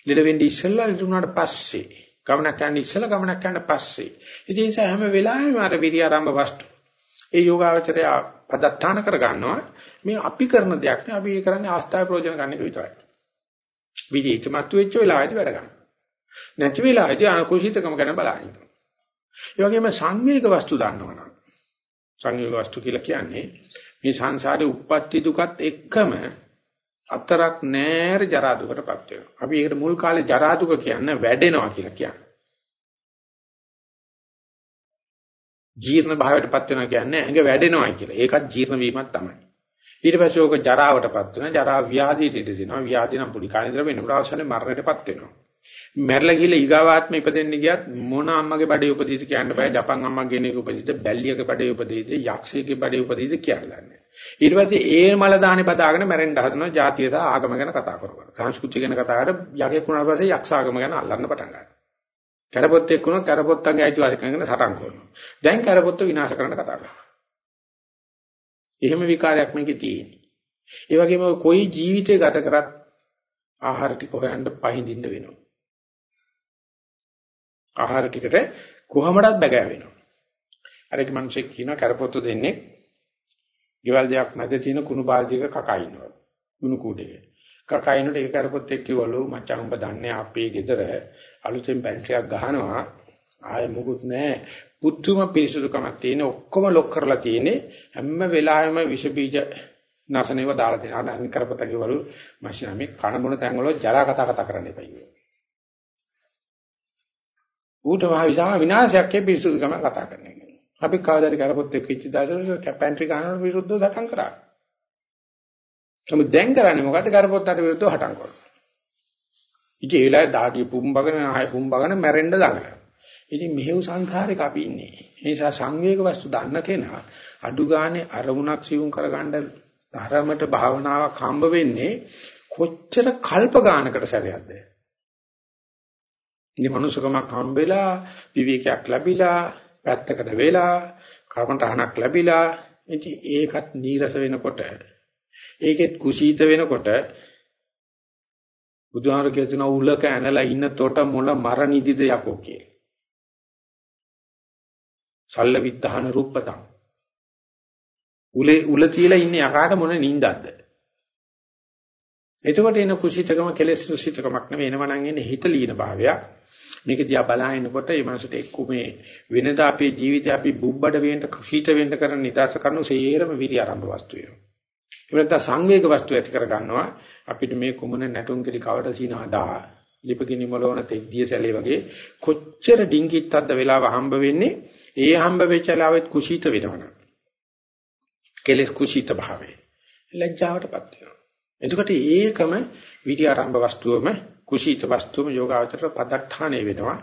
ලෙඩ වෙන්න ඉස්සෙල්ලා ලෙඩ වුණාට පස්සේ. ගමනක් යන්න ඉස්සෙල්ලා ගමනක් යන්න පස්සේ. ඉතින් ඒ නිසා හැම වෙලාවෙම අර විරිය ආරම්භ වස්තු. ඒ යෝගාවචරය පදත්තාන කර ගන්නවා. මේ අපි කරන දෙයක් නේ අපි ඒ කරන්නේ ආස්ථාය ප්‍රයෝජන ගන්න එක විතරයි. විජිතමත් වෙච්ච වෙලාවදී වැඩ ගන්න. නැති වෙලාවදී අනුකූෂිතකම ගැන බලන්න. ඒ වගේම සංවේග වස්තු දන්නවනම් සංවේග වස්තු කියලා කියන්නේ මේ සංසාරේ උප්පත්ති දුකත් එක්කම අතරක් නෑර ජරා දුකටපත් වෙනවා. අපි ඒකට මුල් කාලේ ජරා දුක කියන්නේ වැඩෙනවා කියලා කියන්නේ. ජීර්ණ භාවයටපත් වෙනවා කියන්නේ ඇඟ වැඩෙනවා කියලා. ඒකත් ජීර්ණ වීමක් තමයි. ඊට පස්සේ ඕක ජරාවටපත් වෙනවා. ජරා ව්‍යාධියට ඉඳ දෙනවා. ව්‍යාධි නම් පුඩි කාණේතර වෙනකොට අවසානයේ මරණයටපත් වෙනවා. මැරලා ගිහලා ඊගාවාත්ම ඉපදෙන්න ගියත් මොන අම්මගේ බඩේ උපදීද කියන්න බෑ. ජපන් අම්මගේ කෙනෙක් උපදීද, බැල්ලියගේ බඩේ උපදීද, යක්ෂයෙක්ගේ බඩේ උපදීද කියන්නේ. ඊට පස්සේ ඒ මල දාහනේ පදාගෙන මැරෙන්න හදනවා. ජාතිය සහ ආගම ගැන කතා කරනවා. සංස්කෘතිය ගැන කතා කරලා යකෙක් වුණාට පස්සේ යක්ෂ ආගම ගැන අල්ලන්න පටන් ගන්නවා. කරපොත්තෙක් වුණා කරපොත්තගේ අයිතිවාසිකම් ගැන සටන් කරනවා. දැන් කරපොත්ත විනාශ කරන්න කතා කරනවා. එහෙම විකාරයක් මේකේ තියෙන්නේ. ඒ වගේම කොයි ජීවිතේ ගත කරත් ආහාර ටික හොයන්න පහින්දින්න වෙනවා. ආහාර ටිකට කොහමඩත් බගෑ වෙනවා. අර එක මිනිහෙක් කියනවා කරපොත්තු දෙන්නේ ගෙවල් දෙයක් නැද තියෙන කුණු බාල්දියක කකා ඉන්නවා. කුණු කූඩේ. කකා ඉන්නට ඒක කරපොත් එක්ක කිව්වලු මචං උඹ දන්නේ අපේ ගෙදර අලුතෙන් පැන්ට්‍රියක් ගහනවා. ආයෙ මොකුත් නැහැ. පුදුම පිරිසුදුකමක් තියෙන ඔක්කොම ලොක් කරලා තියෙන්නේ හැම වෙලාවෙම විෂ බීජ නැසනේව දාලා තියෙනවා. අනිත් කරපොත් කිව්වලු මචං මේ කන බොන තැන් වල ජරා කතා කතා කරන්න එපා කිව්වා. ඌට මහ විශාල විනාශයක් ඒ පිරිසුදුකම කතා කරන එක. අපි කවදාද කරපොත් එක්ක ඉච්ච දාසල පැන්ට්‍රි ගන්නවට විරුද්ධව දකම් කරා. නමුත් දැන් කරන්නේ මොකද්ද කරපොත්තට විරුද්ධව හටන් කරනවා. ඉතින් ඒ වෙලාවේ දාඩිය පුම්බගෙන ආය පුම්බගෙන මැරෙන්න දඟලනවා. ඉතින් මෙහෙව් සංසාරේක අපි ඉන්නේ. ඒ නිසා සංවේග වස්තු දන්න කෙනා අඩු ගානේ අරමුණක් සිවුම් කරගන්න ධර්මයට භාවනාවක් හම්බ වෙන්නේ කොච්චර කල්ප ගානකට සැරයක්ද? ඉතින් මනුස්සකමක් හම්බෙලා විවේකයක් ලැබිලා පැත්තකට වෙලා කර්මතහනක් ලැබිලා ඉතින් ඒකත් නීරස වෙනකොට ඒකෙත් කුසීත වෙනකොට බුදුහාර කියන උලක ඇනලා ඉන්න තොට මොළ මර නිදිද යකෝ කියලා. සල්ල විත්තහන රූපතං. උලේ උල තියලා ඉන්නේ යකාට මොන නිින්දක්ද? එතකොට එන කුසීතකම කෙලෙස් කුසීතකමක් නෙවෙයි. එනවා නම් එන්නේ හිත ලීන භාවයක්. මේක දිහා බලනකොට මේ මනසට එක්ක මේ වෙනදා අපේ ජීවිතේ අපි බුබ්බඩ වෙන්න කුසීත වෙන්න කරන නිදාස කරන සේරම විරි ආරම්භ වස්තු වෙනවා. ඒ වෙනත සංවේග වස්තු ඇති කර ගන්නවා අපිට මේ කුමන නැටුම් කිලි කවට සීනහදා ලිපගිනි මොලවන තෙක්දිය සැලේ වගේ කොච්චර ඩිංගිත්තක්ද වෙලාව හම්බ වෙන්නේ ඒ හම්බ වෙච්ච ලාවෙත් කුසීත වෙනවනම් කෙලෙස් කුසීත භාවය. ලැජ්ජාවටපත් වෙනවා. එතකොට ඒකම විරි ආරම්භ වස්තුවම කුසීත වස්තුවම යෝගාවචර පදට්ඨානේ වෙනවා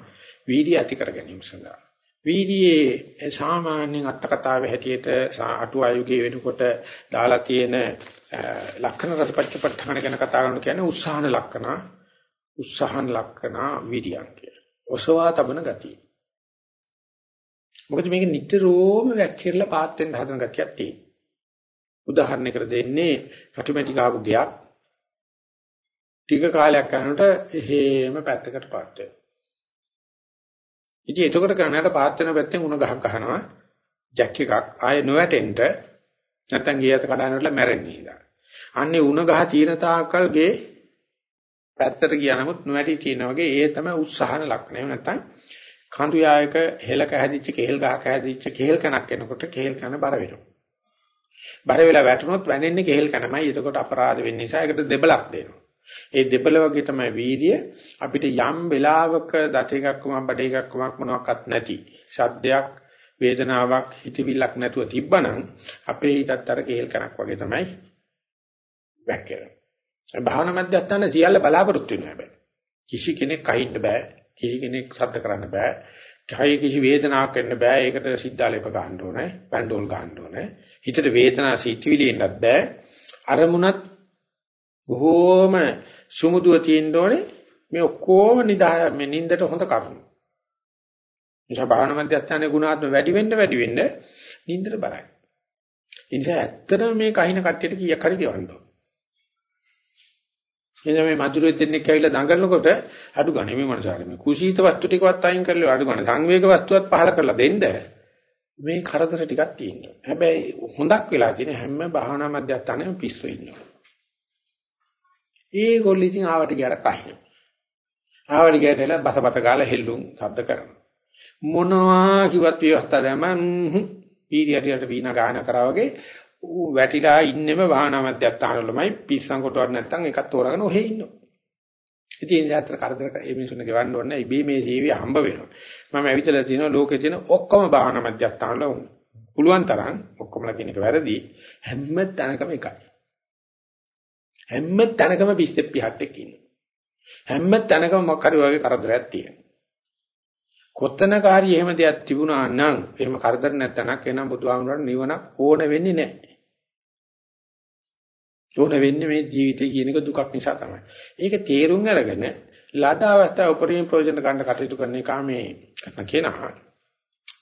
වීර්ය ඇති කර ගැනීම සඳහා වීර්යයේ සාමාන්‍යයෙන් අටකතාවේ හැටියට අටු ආයුගයේ වෙනකොට දාලා තියෙන ලක්ෂණ රසපච්චපට්ඨාන ගැන කතා කරන කියන්නේ උත්සාහන ලක්ෂණ උත්සාහන ලක්ෂණ වීර්යයන් කියලා. ඔසවා තබන ගතිය. මොකද මේක නිතරම වැක්කිරලා පාත් වෙන්න හදන ගතියක් තියෙනවා. උදාහරණයකට දෙන්නේ කටුමැටි ගාපු ගයක් ටික කාලයක් යනකොට එහෙම පැත්තකට පාත් වෙනවා. ඉතින් එතකොට කරණයට පාත් වෙන පැත්තෙන් උණ ගහක් ගහනවා ජැක් එකක් ආයේ නොවැටෙන්න නැත්තම් ගියත කඩනකොට මැරෙන්නේ ඉඳලා. අන්නේ උණ ගහ තීන තාක්කල් ගේ පැත්තට ගියා නමුත් නොවැටි තියෙන වගේ ඒ තමයි උත්සාහන ලක්ෂණය. නැත්තම් කඳු යායක හෙලක හැදිච්ච කෙහෙල් ගහක හැදිච්ච කෙහෙල් කනක් එනකොට කෙහෙල් කන බර වෙනවා. බර වෙලා වැටුනොත් වැනෙන්නේ කෙහෙල් කනමයි. එතකොට අපරාධ වෙන්න නිසා ඒකට දෙබලක් දෙනවා. ඒ දෙබල වගේ තමයි වීර්ය අපිට යම් වෙලාවක දත එකක් වම බඩ එකක් වම මොනවත් නැති සද්දයක් වේදනාවක් හිතවිල්ලක් නැතුව තිබ්බනම් අපේ හිතත් අර කේල් කනක් වගේ තමයි වැක්කෙනවා. භාවනා මධ්‍යස්ථාන සියල්ල බලාපොරොත්තු වෙනවා හැබැයි. කිසි කෙනෙක් කහින්න බෑ. කිසි කෙනෙක් සද්ද කරන්න බෑ. කය කිසි වේදනාවක් වෙන්න බෑ. ඒකට සිද්ධාලේප ගන්න ඕනේ. පැන්ඩෝල් ගන්න ඕනේ. හිතට වේදනා සිටිවිලි එන්නත් බෑ. අරමුණත් බොහෝම සුමුදුව තියෙන්න ඕනේ මේ ඔක්කොම නිදා මේ නින්දට හොඳ කරුණු. නිසා භාවන මධ්‍යස්ථානයේ ගුණාත්ම වැඩි වෙන්න වැඩි වෙන්න නින්දට බරයි. ඒ නිසා ඇත්තටම මේ කහින කට්ටියට කීයක් හරි ගෙවන්න ඕන. එනිසා මේ මధుරෙත් දෙන්නෙක් ඇවිල්ලා දඟලනකොට අඩු ගන්න මේ මනසාර මේ කුසීත වස්තු ටිකවත් අයින් කරලා අඩු ගන්න සංවේග වස්තුවත් පහල කරලා දෙන්න මේ කරදර ටිකක් තියෙනවා. හැබැයි හොඳක් වෙලා තියෙන හැම භාවනා මධ්‍යස්ථානෙම පිස්සු ඉන්නවා. ඒගොල්ලෝ ඉතින් ආවට ගියාට කහින. ආවට ගියාට බසබත ගාලා හෙල්ලුම් ශබ්ද කරනවා. මොනවා කිව්වත් විවස්ථා දැම පීරියට වීණ ගාන කරා වගේ ඌ වැටිලා ඉන්නෙම වාහන මැදත්තානවලමයි පිස්සන් කොටවත් නැත්තම් එකක් තෝරගෙන ඔහෙ ඉන්නවා. ඉතින් ඒ ඇත්තට කරදර ඒ මිනිසුන් ගෙවන්න ඕනේ ඉබේ මේ ජීවිය හම්බ වෙනවා. මම ඇවිදලා තියෙනවා ලෝකේ තියෙන ඔක්කොම වාහන මැදත්තානවල පුළුවන් තරම් ඔක්කොමලා කියන එක වැරදි හැම තැනකම එකයි. හැම තැනකම පිස්සෙක් පිටක් ඉන්නවා. හැම තැනකම මොකක් හරි වගේ කරදරයක් තියෙනවා. කොතනක හරි එහෙම දෙයක් තිබුණා නම් එහෙම කරදර නැත්නම් එනම් බුදුහාමුදුරන් නිවනක් ඕන වෙන්නේ නැහැ. ඕන වෙන්නේ මේ ජීවිතය කියන එක දුකක් නිසා තමයි. ඒක තේරුම් අරගෙන ලද අවස්ථාව උපරිම ප්‍රයෝජන ගන්න කටයුතු කරන එක මේ කරන කෙනා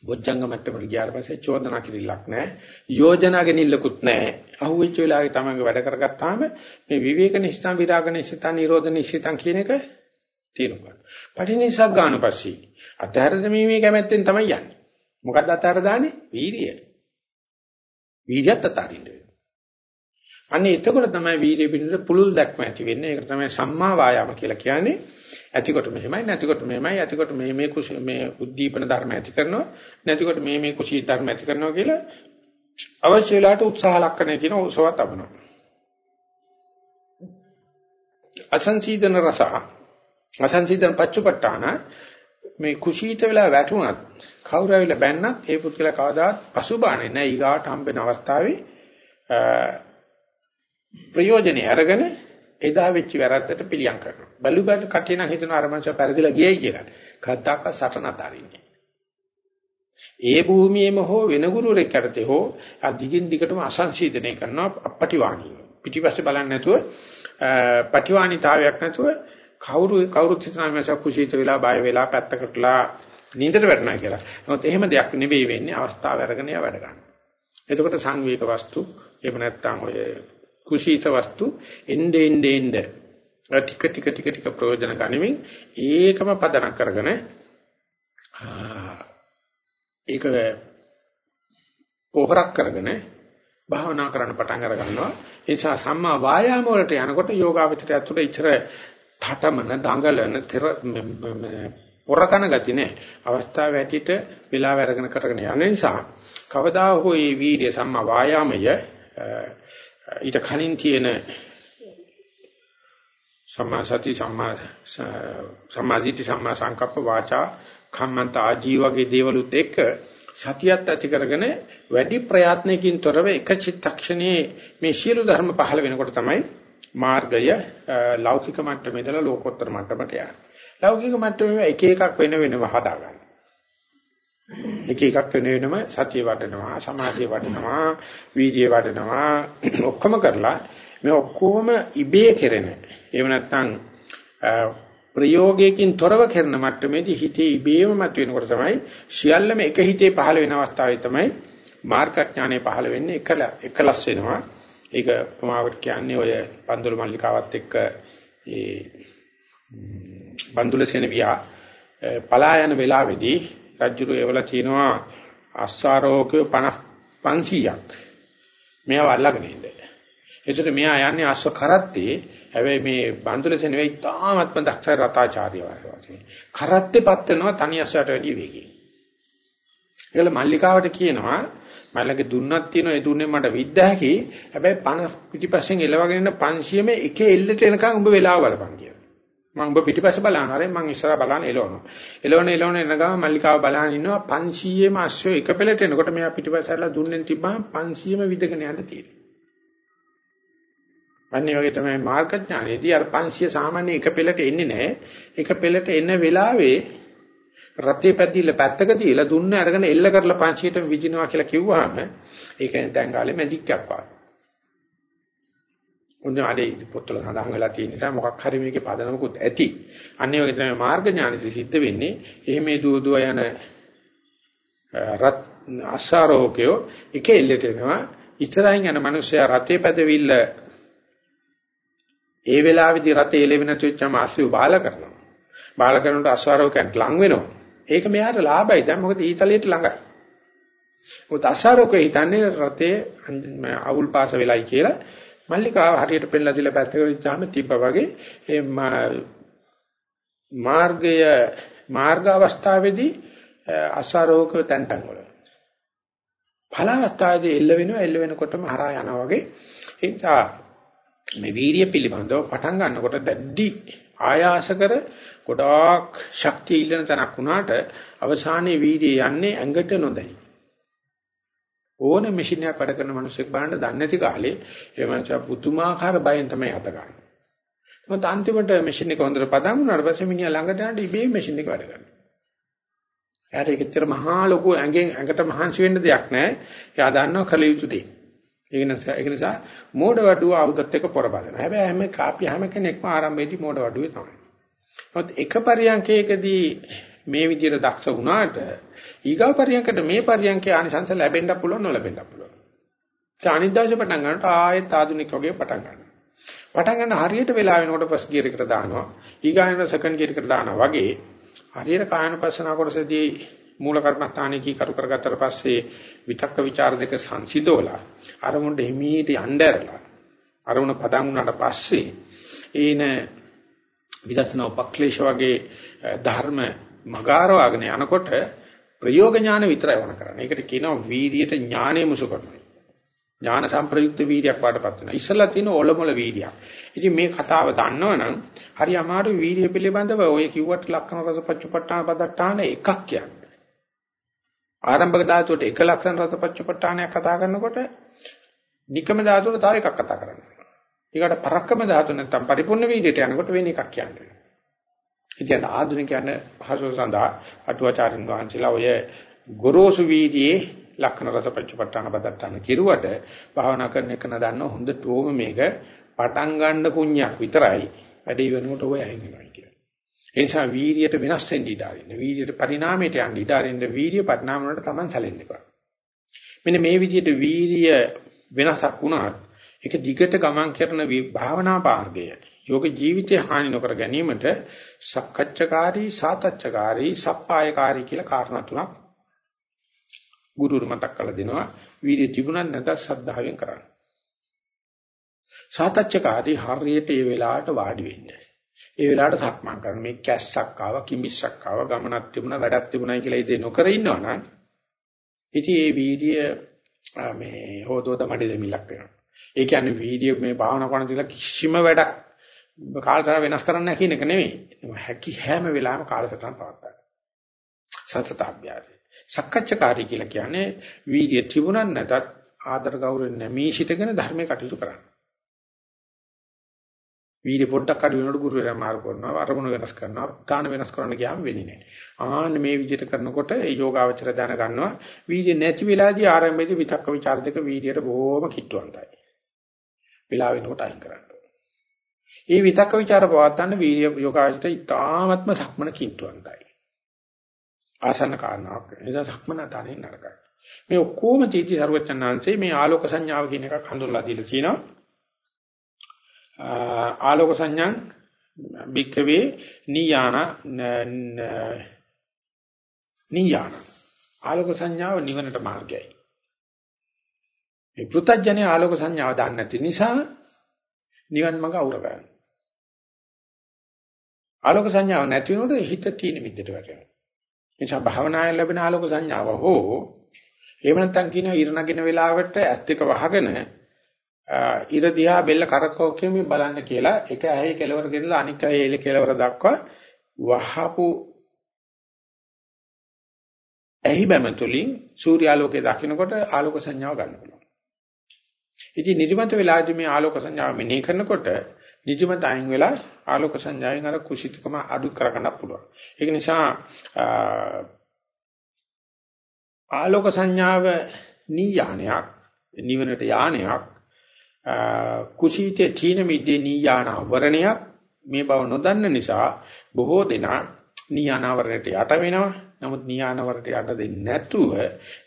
බොජ්ජංග මට්ටමට ගියාට පස්සේ චෝදනා කිරිල්ලක් නැහැ. යෝජනා ගෙනිල්ලකුත් නැහැ. අහුවෙච්ච වෙලාවේ තමයි වැඩ කරගත්තාම මේ විවේක නිස්සං විරාග නිස්සං නිරෝධ නිස්සං කියන එක තියෙනවා. පටිනිසක් ගන්න පස්සේ අතහැර දැමීමේ කැමැත්තෙන් තමයි යන්නේ. මොකද්ද අතහැර දාන්නේ? වීරිය. වීරියත් අතහරින්න වෙනවා. අනේ එතකොට තමයි වීරිය පිළිබඳ පුළුල් දැක්ම ඇති වෙන්නේ. ඒක තමයි සම්මා වායාම කියලා කියන්නේ. ඇතිකොට මෙහෙමයි නැතිකොට මෙහෙමයි ඇතිකොට මේ මේ කුසී මේ උද්දීපන ධර්ම ඇති කරනවා නැතිකොට මේ මේ කුසී ධර්ම ඇති කරනවා කියලා අවශ්‍ය වෙලාවට උත්සාහ ලක්කනේ තියෙන උසව තබනවා අසංසීදන රස අසංසීදන පච්චපට්ඨාන මේ කුසීත වෙලා වැටුණත් කවුරු ඇවිල්ලා බැන්නත් ඒ පුත්කල කවදාත් පසුබාන්නේ නැහැ ඊගාට හම්බෙන අවස්ථාවේ ප්‍රයෝජනේ අරගෙන එදා වෙච්ච වැරද්දට පිළියම් කරනවා. බලු බලු කටින හිතන අරමංශ පෙරදිලා ගියයි කියලා. කද්දාක සටන අතාරින්නේ. ඒ භූමියේම හෝ වෙන ගුරුවරෙක් යටතේ හෝ අධිකින් දිගටම අසංසීතනය කරනවා අපටිවාණී. පිටිපස්සේ බලන්නේ නැතුව පටිවාණීතාවයක් නැතුව කවුරු කවුරුත් හිතනවා මේක කුසීත වෙලා බය වෙලා පැත්තකටලා නින්දට වැටෙනවා කියලා. නමුත් එහෙම දෙයක් නෙවෙයි වෙන්නේ අවස්ථාව අරගෙන යා වැඩ ගන්න. එතකොට සංවේග වස්තු එහෙම නැත්නම් ඔය කුසීත වස්තු එnde ende ende. ටික ටික ටික ටික ප්‍රයෝජන ගනිමින් ඒකම පදනම් කරගෙන ඒක පොහොරක් කරගෙන භාවනා කරන්න පටන් අර ගන්නවා. ඒ නිසා සම්මා වායාම වලට යනකොට යෝගාවචරය ඇතුළේ ඉතර තටමන දඟලන තෙර පොරකන ගති නෑ. අවස්ථාව ඇටිට වෙලාව අරගෙන කරගෙන යන නිසා කවදා හෝ මේ වීර්ය සම්මා වායාමය ඊට කලින් තියෙන සම්මා සති සම්මා සමාධිති සම්මා සංකප්ප වාචා කම්මන්ත ආජීවගේ දේවලුත් එක්ක සතියත් ඇති කරගෙන වැඩි ප්‍රයත්නකින් තොරව එක චිත්තක්ෂණයේ මේ සියලු ධර්ම පහළ වෙනකොට තමයි මාර්ගය ලෞකික මට්ටමේ ඉඳලා ලෝකෝත්තර මට්ටමට යන්නේ. ලෞකික මට්ටමේ එක එකක් වෙන වෙනම හදාගන්න. එක එකක් වෙන වෙනම සතිය වඩනවා, සමාධිය වඩනවා, වීර්යය වඩනවා ඔක්කොම කරලා මේ ඔක්කොම ඉබේ කෙරෙන. එහෙම නැත්නම් ප්‍රයෝගයකින් තොරව කරන මට්ටමේදී හිතේ ඉබේම මත වෙනකොට තමයි සියල්ලම එක හිතේ පහළ වෙන අවස්ථාවේ තමයි මාර්ගඥානය පහළ වෙන්නේ එකල එකලස් වෙනවා. ඒක ප්‍රමාවට කියන්නේ ඔය පන්දුල මල්ලිකාවත් එක්ක ඒ බන්දුල සෙනවියා පලා යන වෙලාවේදී රජුරු ඒවල කියනවා අස්සාරෝගය 500ක් මෙයා අල්ලගෙන ඉන්නේ. එතකොට මෙයා යන්නේ අස්ව කරත්තේ හැබැයි මේ බන්දුලසේ නෙවෙයි තාමත්ම දක්ෂ රතාචාර්ය වගේ. කරත්තේපත් වෙනවා තනි අස්සට වැඩිය වේගයෙන්. ඒකල මල්ලිකාවට කියනවා මල්ලගේ දුන්නක් තියෙනවා ඒ දුන්නේ මට විද්ද හැකි. හැබැයි 50 පිටිපස්සෙන් එලවගෙන ඉන්න 500 මේ එක එල්ලට එනකන් උඹ වෙලාව බලපන් කියලා. මම උඹ පිටිපස්ස බලන හරි මම ඉස්සරහ බලන එලවනවා. එලවන එලවන එන ගම මල්ලිකාව බලන ඉන්නවා 500ම අස්සෝ එක පෙළට එනකොට මෙයා පිටිපස්සට දුන්නෙන් තිබ්බම 500ම විදගෙන යන්න තියෙනවා. අනිත් වගේ තමයි මාර්ග ඥානයේදී අර 500 සාමාන්‍ය එක පෙළට එන්නේ නැහැ. එක පෙළට එන වෙලාවේ රතේ පැද්දිල්ල පැත්තක තියලා දුන්න අරගෙන එල්ල කරලා 500ට විජිනවා කියලා කිව්වහම ඒක දැන් කාලේ මැජික් එකක් වගේ. උන්ද ආදී පොත්වල සඳහන් වෙලා තියෙන නිසා මොකක් හරි මේකේ පදනමකුත් ඇති. අනිත් වගේ තමයි මාර්ග ඥානෙදි සිද්ධ වෙන්නේ. එහෙම දුව දුව යන රත් අසාරෝකයෝ එක එල්ලට එනවා. ඉස්සරහින් යන මිනිස්සයා රතේ පැදවිල්ල ඒ වෙලාවේදී රතේ එළවෙන තුච්චම ආසියු බාල කරනවා. බාල කරනකොට අස්වාරෝකයන්ට ලං වෙනවා. ඒක මෙයාට ලාභයි. දැන් මොකද ඊතලයට ළඟයි. මොකද අස්වාරෝකේ හිතන්නේ රතේ අවුල් පාස වෙලයි කියලා මල්ලිකාව හරියට පෙන්ලා දීලා පැත්තකට ඉච්චාම තිබ්බා වගේ ඒ මාර්ගය මාර්ග අවස්ථාවේදී අස්වාරෝකව තැන් තැන් වල ඵල අවස්ථාවේදී එල්ල වෙනවා එල්ල වෙනකොටම හරහා යනවා වගේ ඒ නිසා මේ වීරිය පිළිබඳව පටන් ගන්නකොට දැඩි ආයාස කර ගොඩාක් ශක්තිය ඉල්ලන තැනක් වුණාට අවසානයේ වීරිය යන්නේ ඇඟට නොදැයි. ඕන මැෂින් එකක් වැඩ කරන මිනිස්සෙක් බලන්න දන්නේ නැති කාලේ ඒ මනුස්සයා පුදුමාකාර බයෙන් තමයි අත ගන්න. මොකද අන්තිමට මැෂින් එක හොඳට පදම් වුණාට පස්සේ මිනිහා ළඟට යනකොට ඉබේ මැෂින් එක වැඩ කරනවා. එයාට ඒකතර මහා ලොකු ඇඟෙන් ඇඟට මහන්සි වෙන්න දෙයක් නැහැ. එයා දන්නවා කල යුතු දේ. ඒක නිසා ඒක නිසා මෝඩ වඩුව ආයුධත් එක්ක පොර බලනවා. හැබැයි හැම කාපිය හැම කෙනෙක්ම ආරම්භයේදී මෝඩ වඩුවේ තමයි. මොකද එක පරියන්කයකදී මේ විදිහට දක්ෂ වුණාට ඊගා පරියන්කට මේ පරියන්කේ ආනිසංස ලැබෙන්න පුළුවන් නොලැබෙන්න පුළුවන්. ඒ අනිද්දාසේ පටන් ගන්නට ආයෙත් ආධුනික වගේ පටන් ගන්නවා. පටන් ගන්න හරියට වෙලා වෙනකොට ෆස්ට් ගියර් එකට දානවා. ඊගායන සෙකන්ඩ් ගියර් එකට දානවා වගේ හරියට කායන පස්සනා කොටසදී මූල කර්මස්ථානයේ කී කරු කරගත්තට පස්සේ විතක්ක ਵਿਚාර දෙක සංසිඳවලා අරමුණට හිමීට යnderලා අරමුණ පදන් වුණාට පස්සේ ඒන විදර්ශනා උපක්ලේශ වගේ ධර්ම මගාරවාගෙන යනකොට ප්‍රයෝග ඥාන විතරයි වණ කරන්නේ. ඒකට කියනවා වීර්යයට ඥානෙ මුසු කරනවා. ඥාන සම්ප්‍රයුක්ත වීර්යයක් වඩපත් වෙනවා. ඉස්සලා තියෙන ඔලොමල වීර්යයක්. ඉතින් මේ කතාව දන්නවනම් හරි අමාරු වීර්ය පිළිබඳව ඔය කිව්වට ලක්ෂණ රස පච්චපට්ඨාන පදට්ඨාන එකක් කියන්නේ. ආරම්භක ධාතුවට එක ලක්ෂණ රතපච්චපට්ඨානයක් කතා කරනකොට නිකම ධාතුවට තව එකක් කතා කරනවා. ඊකට පරක්කම ධාතු නැත්තම් පරිපූර්ණ වීර්යයට යනකොට වෙන එකක් කියන්නේ. ඉතින් ආධුනිකයන් පහසු සඳහා අටුවාචාරින් වහන්සේලා ඔය ගොරෝසු වීර්යයේ ලක්ෂණ රසපච්චපට්ඨාන පදත්තාන කිරුවට භාවනා කරන එක නදන්න හොඳටම මේක පටන් ගන්න කුණ්‍යක් විතරයි. වැඩි වෙනකොට ඔය ඇහිගෙනවා කියලා. ඒ නිසා වීරියට වෙනස් වෙන්න ඉඩ අරින්න. වීරියට පරිණාමයට යන්න ඉඩ අරින්න වීරිය පරිණාම වලට Taman සැලෙන්න එපා. මෙන්න මේ විදිහට වීරිය වෙනසක් වුණාත් ඒක දිගට ගමන් කරන භාවනා මාර්ගය. යෝග ජීවිතය හානි නොකර ගැනීමට සක්කච්ඡකාරී, සාතච්ඡකාරී, සප්පායකාරී කියලා කාරණා තුනක් ගුරුතුරු මතක් කරලා දෙනවා. වීර්ය තිබුණත් නැත්නම් සද්ධාවෙන් කරන්න. සාතච්ඡකාරී හරියට ඒ වෙලාවට වාඩි වෙන්න. ඒ වෙලාවට සක්මන් කරන මේ කැස්සක් ආවා, කිමිස්සක් ආවා, ගමනක් තිබුණා, වැඩක් තිබුණා කියලා ඉතින් නොකර ඉන්නවනම් ඉතින් ඒ වීර්ය මේ හොදෝද මඩේ දෙමිලක් වෙනවා. ඒ කියන්නේ වීර්ය මේ භාවනා කරන තියලා කිසිම වැඩක් කාලසටහන වෙනස් කරන්න නැහැ කියන එක නෙමෙයි. හැකි හැම වෙලාවෙම කාලසටහන පවත්වා ගන්න. සතත අභ්‍යාසය. සක්කච්ඡකාරී කියලා කියන්නේ වීර්ය තිබුණත් නැතත් ආදර ගෞරව නැමී සිටගෙන ධර්මයේ කටයුතු කරන්න. වීර්ය පොඩ්ඩක් අඩු වෙනකොට ගුරුවරයා මාරු කරනවා අරමුණ වෙනස් කරනවා ගාන වෙනස් කරන්න ගියාම වෙන්නේ නැහැ. ආන්න මේ විදිහට කරනකොට ඒ යෝගාවචර දැන ගන්නවා වීර්ය නැති වෙලාදී ආරම්භයේදී විතක්ක ਵਿਚාර දෙක වීර්යයට බොහොම කිට්ටුවන්තයි. වෙලා වෙනකොට අයින් කරන්න. මේ විතක්ක ਵਿਚාර පවත්තන්න වීර්ය යෝගාවචර ඉතාමත්ම සක්මන කිට්ටුවන්තයි. ආසන්න කාරණාවක්. ඒ නිසා සක්මන තනින් නරකයි. මේ ඔක්කොම තීටි සර්වචන්නාංශේ මේ ආලෝක සංඥාව කියන එකක් හඳුන්වලා දීලා තියෙනවා. ආලෝක සංඥා බික්කවේ නියාන නියාන ආලෝක සංඥාව නිවනට මාර්ගයයි මේ පෘථජ්ජනේ ආලෝක සංඥාව දන්නේ නැති නිසා නිවන් මඟ අවුර ගන්න ආලෝක සංඥාව නැති වෙනකොට හිත තීන මිද්දට වැටෙනවා නිසා භාවනාවෙන් ලැබෙන ආලෝක සංඥාව හෝ එහෙම නැත්නම් කියනවා ඉර නගින වෙලාවට ඇස් දෙක වහගෙන ඉර දිහා බෙල්ල කරකවකෙමි බලන්න කියලා එක ඇහි කෙලවර ගෙනලා අනික් ඇහි කෙලවර දක්වා වහපු ඇහි බැම තුලින් සූර්යාලෝකය දකිනකොට ආලෝක සංඥාව ගන්න පුළුවන්. ඉතින් නිදිමත වෙලාදී මේ ආලෝක සංඥාව මෙනෙහි කරනකොට නිදිමත අයින් වෙලා ආලෝක සංඥාවෙන් අර කුසිතකම අඩු කරගන්න පුළුවන්. ඒක නිසා ආලෝක සංඥාව නීයානයක් නිවනට යානයක් කුසීතේ තීන මිද්දේ නීයාන වරණයක් මේ බව නොදන්න නිසා බොහෝ දෙනා නීයානවරණයට යට වෙනවා. නමුත් නීයානවරණයට යට දෙන්නේ නැතුව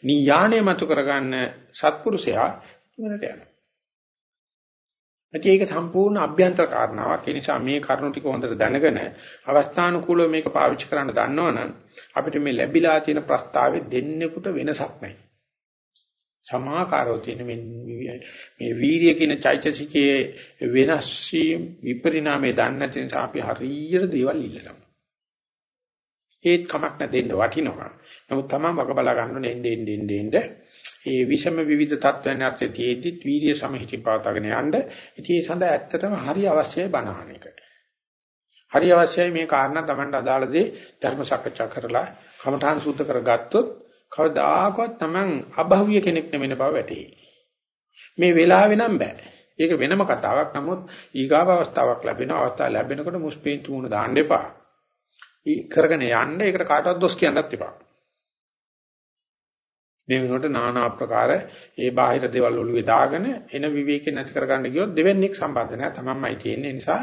නීයානේ මතු කරගන්න සත්පුරුෂයා ඉවරට යනවා. ඒක සම්පූර්ණ අභ්‍යන්තර කාරණාවක්. ඒ නිසා මේ කරුණු ටික හොඳට දැනගෙන අවස්ථානුකූලව මේක පාවිච්චි කරන්න දන්නවනම් අපිට මේ ලැබිලා තියෙන ප්‍රස්තාවෙ දෙන්නෙකුට වෙනසක් නැහැ. සමාකාරව තියෙන මේ වීරිය කියන චෛතසිකයේ වෙනස් වීම විපරිණාමය දන්නේ නැති නිසා අපි හරියට දේවල් ඉල්ලනවා. ඒත් කමක් නැ දෙන්න වටිනවා. නමුත් තමයි වග බලා ගන්න ඕනේ එන්නේ එන්නේ එන්නේ. ඒ විෂම විවිධ තත්ත්වයන් ඇත්තේ තියෙද්දි වීරිය සමහිති පවත්වාගෙන යන්න. ඉතින් ඒ සඳහා ඇත්තටම හරි අවශ්‍යයි බණහන එක. හරි අවශ්‍යයි මේ කාරණා Tamanට අදාළ දේ ධර්ම සාකච්ඡා කරලා කමඨාන් සූත්‍ර කරගත්තොත් කවදාකවත් Taman අභව්‍ය කෙනෙක් නෙමෙන බව වැටහි. මේ වෙලාවේ නම් බෑ. ඒක වෙනම කතාවක්. නමුත් ඊගාව අවස්ථාවක් ලැබෙන අවස්ථාව ලැබෙනකොට මුස්පීන් තුමුණ දාන්න එපා. කරගෙන යන්න ඒකට කාටවත් දොස් කියන්නත් එපා. මේ වෙනකොට নানা ආකාර ඒ බාහිර දේවල් ඔළුවේ දාගෙන එන විවේකේ නැති කරගන්න ගියොත් දෙවෙනික් සම්බන්ධ නැහැ. තමන්මයි තියෙන්නේ. නිසා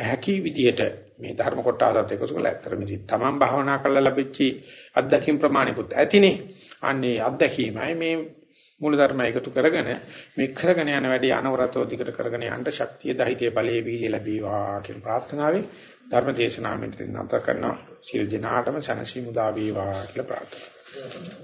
හැකි විදියට මේ ධර්ම කොටසත් එකතු කරලා ඇත්තට මේ තමන් භාවනා කරලා ලැබිච්ච අත්දැකීම් ප්‍රමාණිකුත් ඇතිනේ. අන්නේ අත්දැකීමයි මේ මූල ධර්ම එකතු කරගෙන මේ කරගෙන යන වැඩි අනවරතව දිගට කරගෙන යන්න ශක්තිය දහිතේ බලයේ වීර්ය ලැබීවා කියන ප්‍රාර්ථනාවෙන් ධර්ම දේශනාවෙන් නැවත කරනවා. සියලු දෙනාටම සනසි මුදා වේවා කියලා ප්‍රාර්ථනා කරනවා.